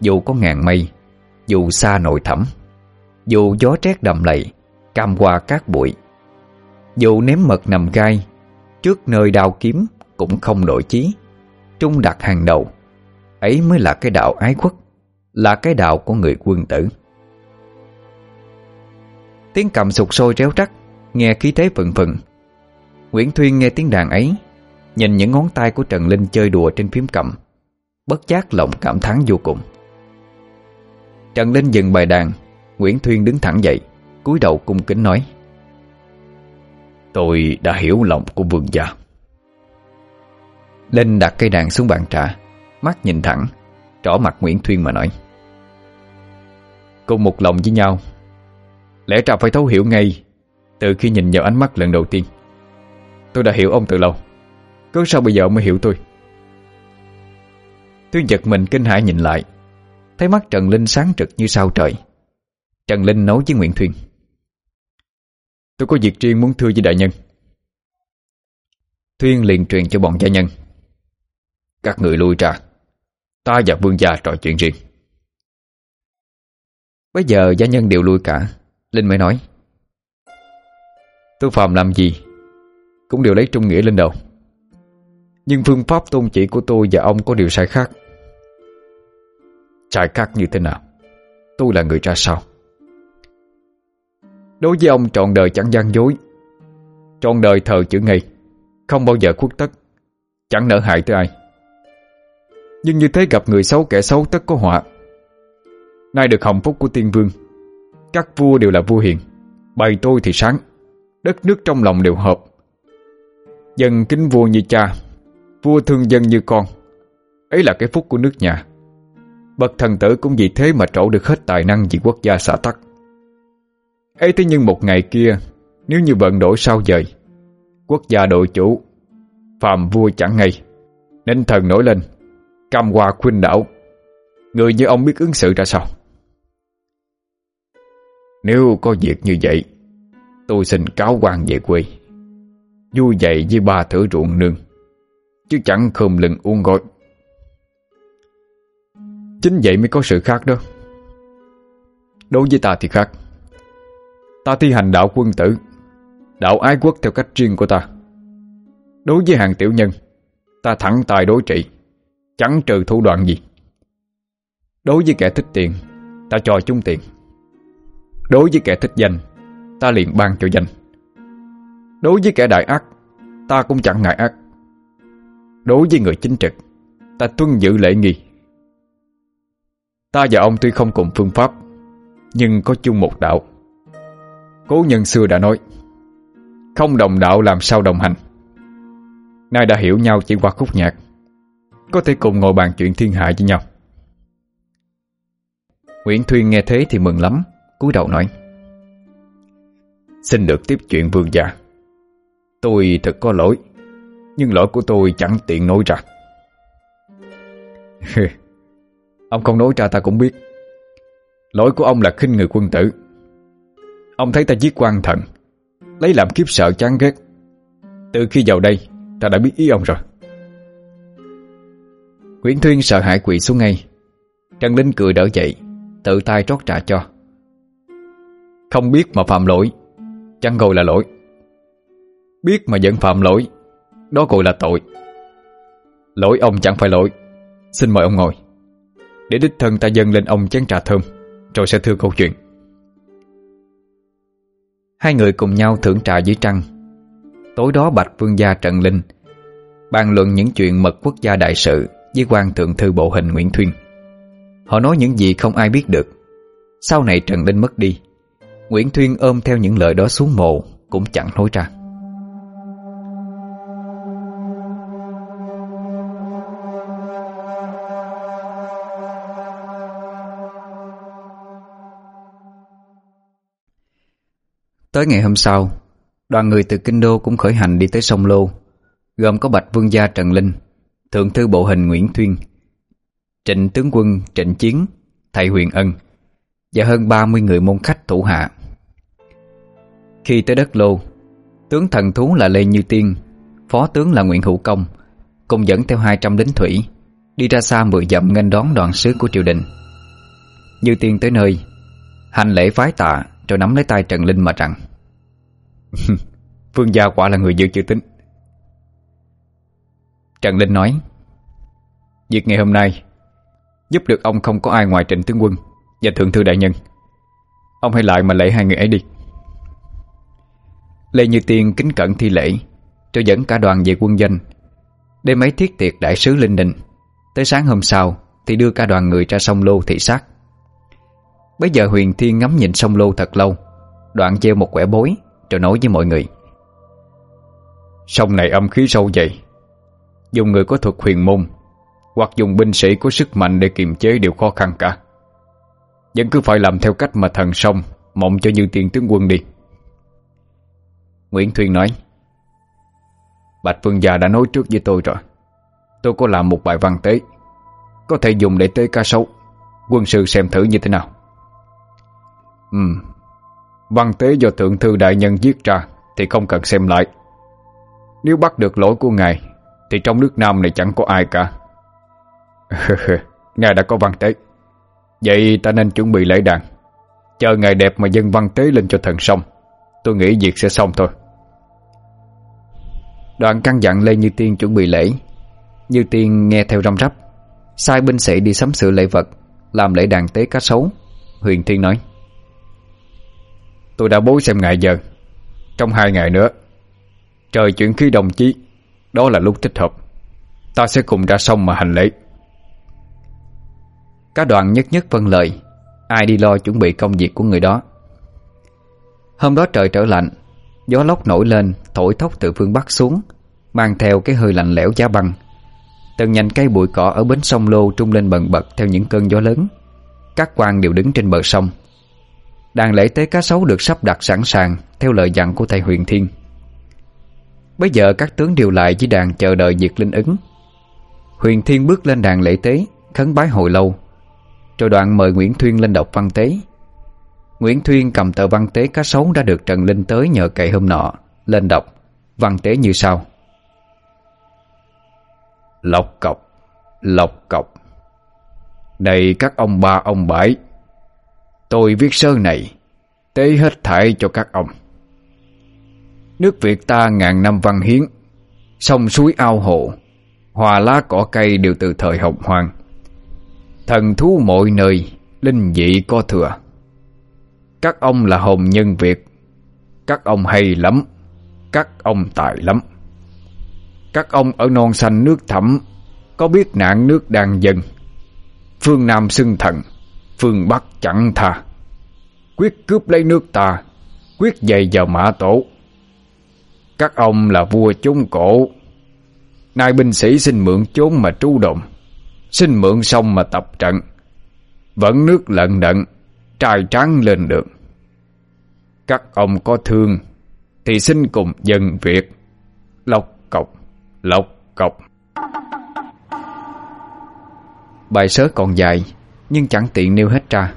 Speaker 1: Dù có ngàn mây, Dù xa nội thẳm, Dù gió trét đầm lầy, Cam qua các bụi, Dù ném mật nằm gai, Trước nơi đào kiếm Cũng không đổi chí. Trung đặt hàng đầu. Ấy mới là cái đạo ái quốc Là cái đạo của người quân tử. Tiếng cầm sục sôi réo rắc Nghe khí thế phừng phừng. Nguyễn Thuyên nghe tiếng đàn ấy, Nhìn những ngón tay của Trần Linh chơi đùa trên phím cầm Bất giác lòng cảm thán vô cùng. Trần Linh dừng bài đàn, Nguyễn Thuyên đứng thẳng dậy, cúi đầu cung kính nói,
Speaker 2: Tôi đã hiểu lòng của vương gia.
Speaker 1: Linh đặt cây đàn xuống bàn trà, Mắt nhìn thẳng, Trỏ mặt Nguyễn Thuyên mà nói.
Speaker 2: Cùng một lòng với nhau, Lẽ ra phải thấu hiểu ngay Từ khi nhìn vào ánh mắt lần đầu tiên. Tôi đã hiểu ông từ lâu, Cứ sao bây giờ mới hiểu tôi?
Speaker 1: Tôi giật mình kinh hãi nhìn lại, Thấy mắt Trần Linh sáng trực như sao trời. Trần Linh nói với Nguyễn Thuyên.
Speaker 2: Tôi có việc riêng muốn thưa với đại nhân.
Speaker 1: Thuyên liền truyền cho bọn gia nhân.
Speaker 2: Các người lui ra. Ta và vương gia trò chuyện riêng.
Speaker 1: Bây giờ gia nhân đều lui cả. Linh mới nói
Speaker 2: Tôi phạm làm gì? Cũng đều lấy trung nghĩa lên đầu. Nhưng phương pháp tôn chỉ của tôi và ông có điều sai khác. Sai khác như thế nào? Tôi là người ra sao? Đối với ông, trọn đời chẳng gian dối. Trọn đời thờ chữ ngây. Không bao giờ khuất tất. Chẳng nỡ hại tới ai. Nhưng như thế gặp người xấu, kẻ xấu tất có họa. Nay được hồng phúc của tiên vương. Các vua đều là vua hiền. Bày tôi thì sáng. Đất nước trong lòng đều hợp. Dân kính vua như cha, Vua thương dân như con. Ấy là cái phúc của nước nhà. Bậc thần tử cũng vì thế mà trổ được hết tài năng Vì quốc gia xã tắc. Ấy thế nhưng một ngày kia, Nếu như vận đổi sao dời, Quốc gia đội chủ phạm vua chẳng ngay, Nên thần nổi lên. Cam hoa khuyên đảo. Người như ông biết ứng xử ra sao? Nếu có việc như vậy, Tôi xin cáo quan về quê. Vui dậy với ba thử ruộng nương, Chứ chẳng khơm lưng uống gọi Chính vậy mới có sự khác đó. Đối với ta thì khác. Ta thi hành đạo quân tử, Đạo ái quốc theo cách riêng của ta. Đối với hàng tiểu nhân, Ta thẳng tài đối trị. Chẳng trừ thủ đoạn gì? Đối với kẻ thích tiền, Ta cho chúng tiền. Đối với kẻ thích danh, Ta liền ban cho danh. Đối với kẻ đại ác, Ta cũng chẳng ngại ác. Đối với người chính trực, Ta tuân giữ lễ nghi. Ta và ông tuy không cùng phương pháp, Nhưng có chung một đạo. Cố nhân xưa đã nói, Không đồng đạo làm sao đồng hành? Nay đã hiểu nhau chỉ qua khúc nhạc. Có thể cùng ngồi bàn chuyện thiên hạ với nhau.
Speaker 1: Nguyễn Thuyên nghe thế thì mừng lắm, cúi đầu nói.
Speaker 2: Xin được tiếp chuyện vương gia. Tôi thật có lỗi, Nhưng lỗi của tôi chẳng tiện nói ra. Ông không nói ra ta cũng biết. Lỗi của ông là khinh người quân tử. Ông thấy ta giết quan thần, Lấy làm kiếp sợ chán ghét. Từ khi vào đây, Ta đã biết ý ông rồi.
Speaker 1: Nguyễn Thuyên sợ hãi quỳ xuống ngay. Trần Linh cười đỡ dậy, Tự tay trót trả cho.
Speaker 2: Không biết mà phạm lỗi, Chẳng gọi là lỗi. Biết mà vẫn phạm lỗi, Đó gọi là tội. Lỗi ông chẳng phải lỗi, Xin mời ông ngồi. Để đích thân ta dâng lên ông chén trà thơm, Rồi sẽ thưa câu chuyện.
Speaker 1: Hai người cùng nhau thưởng trà dưới trăng. Tối đó Bạch Vương gia Trần Linh Bàn luận những chuyện mật quốc gia đại sự với quan thượng thư bộ hình Nguyễn Thuyên. Họ nói những gì không ai biết được. Sau này Trần Linh mất đi, Nguyễn Thuyên ôm theo những lời đó xuống mộ cũng chẳng nói ra. Tới ngày hôm sau, đoàn người từ Kinh Đô cũng khởi hành đi tới sông Lô, gồm có Bạch Vương Gia Trần Linh, Thượng thư bộ hình Nguyễn Thuyên, Trịnh tướng quân Trịnh Chiến, Thầy Huyền Ân Và hơn 30 người môn khách thủ hạ. Khi tới đất lô, Tướng thần thú là Lê Như Tiên, Phó tướng là Nguyễn Hữu Công, Cùng dẫn theo 200 lính thủy Đi ra xa 10 dặm nghênh đón đoàn sứ của triều đình. Như Tiên tới nơi, Hành lễ phái tạ Rồi nắm lấy tay Trần Linh mà rằng,
Speaker 2: "Phương gia quả là người dự chữ tính
Speaker 1: Trần Linh nói,
Speaker 2: Việc ngày hôm nay Giúp được ông không có ai ngoài trịnh tướng quân Và thượng thư đại nhân. Ông hãy lại mà lễ hai người ấy đi.
Speaker 1: Lê Như Tiên kính cẩn thi lễ Cho dẫn cả đoàn về quân doanh để ấy thiết tiệc đại sứ Linh Đình. Tới sáng hôm sau Thì đưa cả đoàn người ra sông Lô thị sát Bây giờ Huyền Thiên ngắm nhìn sông Lô thật lâu, Đoạn gieo một quẻ bối, Rồi nói với mọi người,
Speaker 2: Sông này âm khí sâu dày dùng người có thuật huyền môn, hoặc dùng binh sĩ có sức mạnh để kiềm chế đều khó khăn cả. Vẫn cứ phải làm theo cách mà thần sông mộng cho như tiền tướng quân đi.
Speaker 1: Nguyễn thuyền nói,
Speaker 2: Bạch phương Già đã nói trước với tôi rồi Tôi có làm một bài văn tế, Có thể dùng để tế ca sấu Quân sư xem thử như thế nào Ừ Văn tế do thượng thư đại nhân viết ra Thì không cần xem lại Nếu bắt được lỗi của ngài thì trong nước Nam này chẳng có ai cả. Ngài đã có văn tế. Vậy ta nên chuẩn bị lễ đàn. Chờ ngày đẹp mà dân văn tế lên cho thần xong. Tôi nghĩ việc sẽ xong thôi.
Speaker 1: Đoạn căn dặn Lê Như Tiên chuẩn bị lễ. Như Tiên nghe theo rong rắp. Sai binh sĩ đi sắm sửa lễ vật, Làm lễ đàn tế cá sấu. Huyền Thiên nói,
Speaker 2: Tôi đã bố xem ngày giờ. Trong hai ngày nữa, Trời chuyển khí đồng chí đó là lúc thích hợp. Ta sẽ cùng ra sông mà hành lễ.
Speaker 1: Các đoàn nhất nhất vâng lời. Ai đi lo chuẩn bị công việc của người đó. Hôm đó trời trở lạnh. Gió lốc nổi lên, Thổi thốc từ phương Bắc xuống, Mang theo cái hơi lạnh lẽo giá băng. Từng nhành cây bụi cỏ ở bến sông Lô Trung lên bần bật theo những cơn gió lớn. Các quan đều đứng trên bờ sông. Đàn lễ tế cá sấu được sắp đặt sẵn sàng Theo lời dặn của thầy Huyền Thiên. Bây giờ các tướng đều lại chỉ đàn chờ đợi việc linh ứng. Huyền Thiên bước lên đàn lễ tế, Khấn bái hồi lâu. Rồi đoạn mời Nguyễn Thuyên lên đọc văn tế. Nguyễn Thuyên cầm tờ văn tế cá sấu Đã được Trần Linh tới nhờ cậy hôm nọ, Lên đọc. Văn tế như sau.
Speaker 2: Lọc cọc Lọc cọc Này các ông ba ông bảy, Tôi viết sơ này, Tế hết thảy cho các ông. Nước Việt ta ngàn năm văn hiến, Sông suối ao hồ Hòa lá cỏ cây đều từ thời Hồng Hoàng. Thần thú mọi nơi, Linh dị có thừa. Các ông là hồn nhân Việt, Các ông hay lắm, Các ông tài lắm. Các ông ở non xanh nước thẳm, Có biết nạn nước đang dần. Phương Nam xưng thần, Phương Bắc chẳng tha. Quyết cướp lấy nước ta, Quyết dày vào mã tổ. Các ông là vua chúng cổ. Nay binh sĩ xin mượn chốn mà trú động Xin mượn sông mà tập trận. Vẫn nước lận đận, Trai trắng lên được. Các ông có thương, Thì xin cùng dân việc Lộc cọc Lộc cọc
Speaker 1: Bài sớ còn dài, Nhưng chẳng tiện nêu hết ra.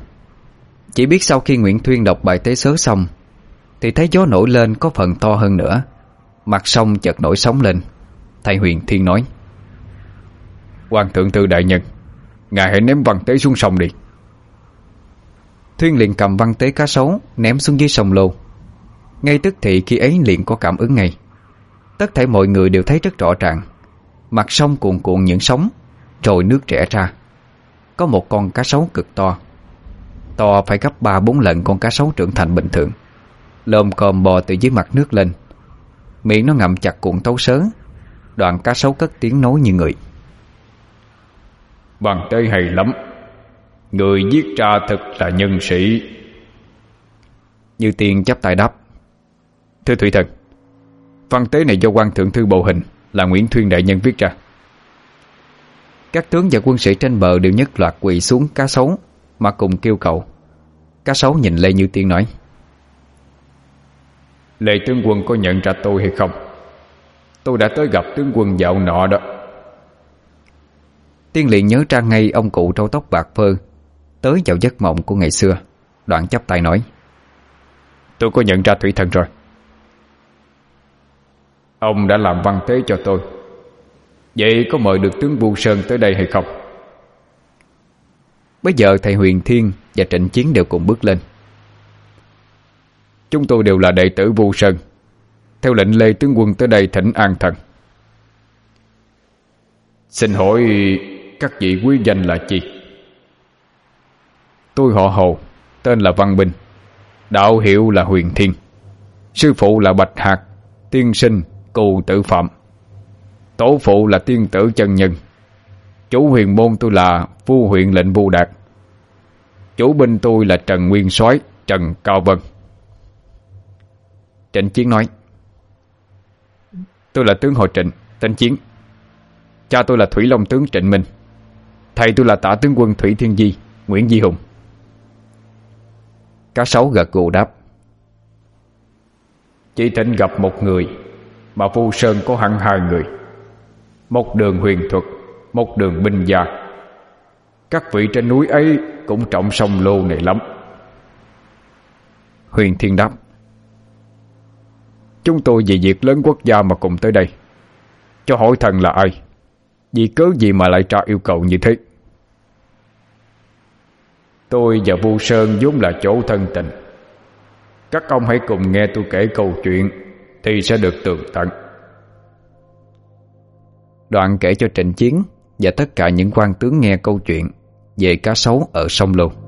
Speaker 1: Chỉ biết sau khi Nguyễn Thuyên đọc bài tế sớ xong, Thì thấy gió nổi lên có phần to hơn nữa. Mặt sông chợt nổi sóng lên. Thầy huyền thiên nói,
Speaker 2: Hoàng thượng tư đại nhân, Ngài hãy ném văn tế xuống sông đi.
Speaker 1: Thuyên liền cầm văn tế cá sấu, Ném xuống dưới sông lô. Ngay tức thì khi ấy liền có cảm ứng ngay. Tất thể mọi người đều thấy rất rõ ràng. Mặt sông cuồn cuộn những sóng Rồi nước trẻ ra. Có một con cá sấu cực to. To phải gấp 3-4 lần con cá sấu trưởng thành bình thường. Lồm còm bò từ dưới mặt nước lên. Miệng nó ngậm chặt cuộn tấu sớ. Đoàn cá sấu cất tiếng nói như người.
Speaker 2: Bằng tới hay lắm. Người giết ra thật là nhân sĩ.
Speaker 1: Như tiên chấp tay đáp.
Speaker 2: Thưa Thủy Thần Văn tế này do quan thượng thư bộ hình Là Nguyễn Thuyên Đại Nhân viết ra.
Speaker 1: Các tướng và quân sĩ trên bờ Đều nhất loạt quỳ xuống cá sấu Mà cùng kêu cậu Cá sấu nhìn Lê Như Tiên nói
Speaker 2: Lệ tướng quân có nhận ra tôi hay không? Tôi đã tới gặp tướng quân dạo nọ đó.
Speaker 1: Tiên liền nhớ ra ngay ông cụ râu tóc bạc phơ Tới vào giấc mộng của ngày xưa. Đoạn chắp tay nói
Speaker 2: Tôi có nhận ra thủy thần rồi. Ông đã làm văn tế cho tôi. Vậy có mời được tướng Vu Sơn tới đây hay không?
Speaker 1: Bây giờ thầy Huyền Thiên và Trịnh Chiến đều cùng bước lên.
Speaker 2: Chúng tôi đều là đệ tử Vu Sơn Theo lệnh Lê Tướng Quân tới đây thỉnh an thần. Xin hỏi các vị quý danh là chi? Tôi họ Hồ, tên là Văn Bình. Đạo hiệu là Huyền Thiên. Sư phụ là Bạch Hạc Tiên sinh Cù Tử Phạm. Tổ phụ là Tiên tử Chân Nhân. Chủ huyền môn tôi là Vu huyện lệnh Vu Đạt. Chủ binh tôi là Trần Nguyên soái Trần Cao Vân.
Speaker 1: Trịnh Chiến nói,
Speaker 2: Tôi là tướng hội trịnh, Tên Chiến. Cha tôi là Thủy Long tướng Trịnh Minh. Thầy tôi là tả tướng quân Thủy Thiên Di, Nguyễn Di Hùng.
Speaker 1: Cá sấu gật gù đáp,
Speaker 2: Chỉ thỉnh gặp một người Mà Vu Sơn có hẳn hai người. Một đường huyền thuật, Một đường binh gia. Các vị trên núi ấy Cũng trọng sông lô này lắm.
Speaker 1: Huyền Thiên đáp
Speaker 2: Chúng tôi vì việc lớn quốc gia mà cùng tới đây. Cho hỏi thần là ai? Vì cớ gì mà lại ra yêu cầu như thế? Tôi và Vu Sơn vốn là chỗ thân tình. Các ông hãy cùng nghe tôi kể câu chuyện Thì sẽ được tường tận.
Speaker 1: Đoạn kể cho Trịnh Chiến Và tất cả những quan tướng nghe câu chuyện Về cá sấu ở sông Lô.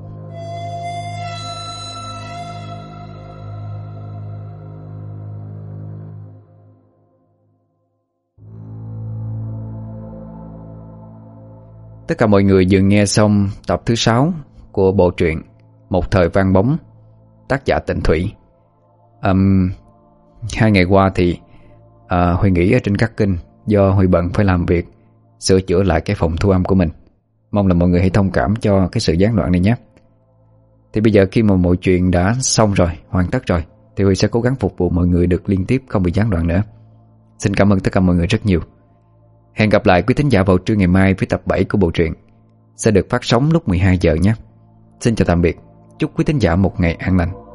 Speaker 1: Tất cả mọi người vừa nghe xong tập thứ 6 của bộ truyện Một thời vang bóng tác giả Tịnh Thủy. Um, hai ngày qua thì uh, Huy nghỉ ở trên các kinh do Huy bận phải làm việc sửa chữa lại cái phòng thu âm của mình. Mong là mọi người hãy thông cảm cho cái sự gián đoạn này nhé. Thì bây giờ khi mà mọi chuyện đã xong rồi, hoàn tất rồi thì Huy sẽ cố gắng phục vụ mọi người được liên tiếp không bị gián đoạn nữa. Xin cảm ơn tất cả mọi người rất nhiều. Hẹn gặp lại quý thính giả vào trưa ngày mai với tập 7 của bộ truyện Sẽ được phát sóng lúc 12 giờ nhé. Xin chào tạm biệt. Chúc quý thính giả một ngày an lành.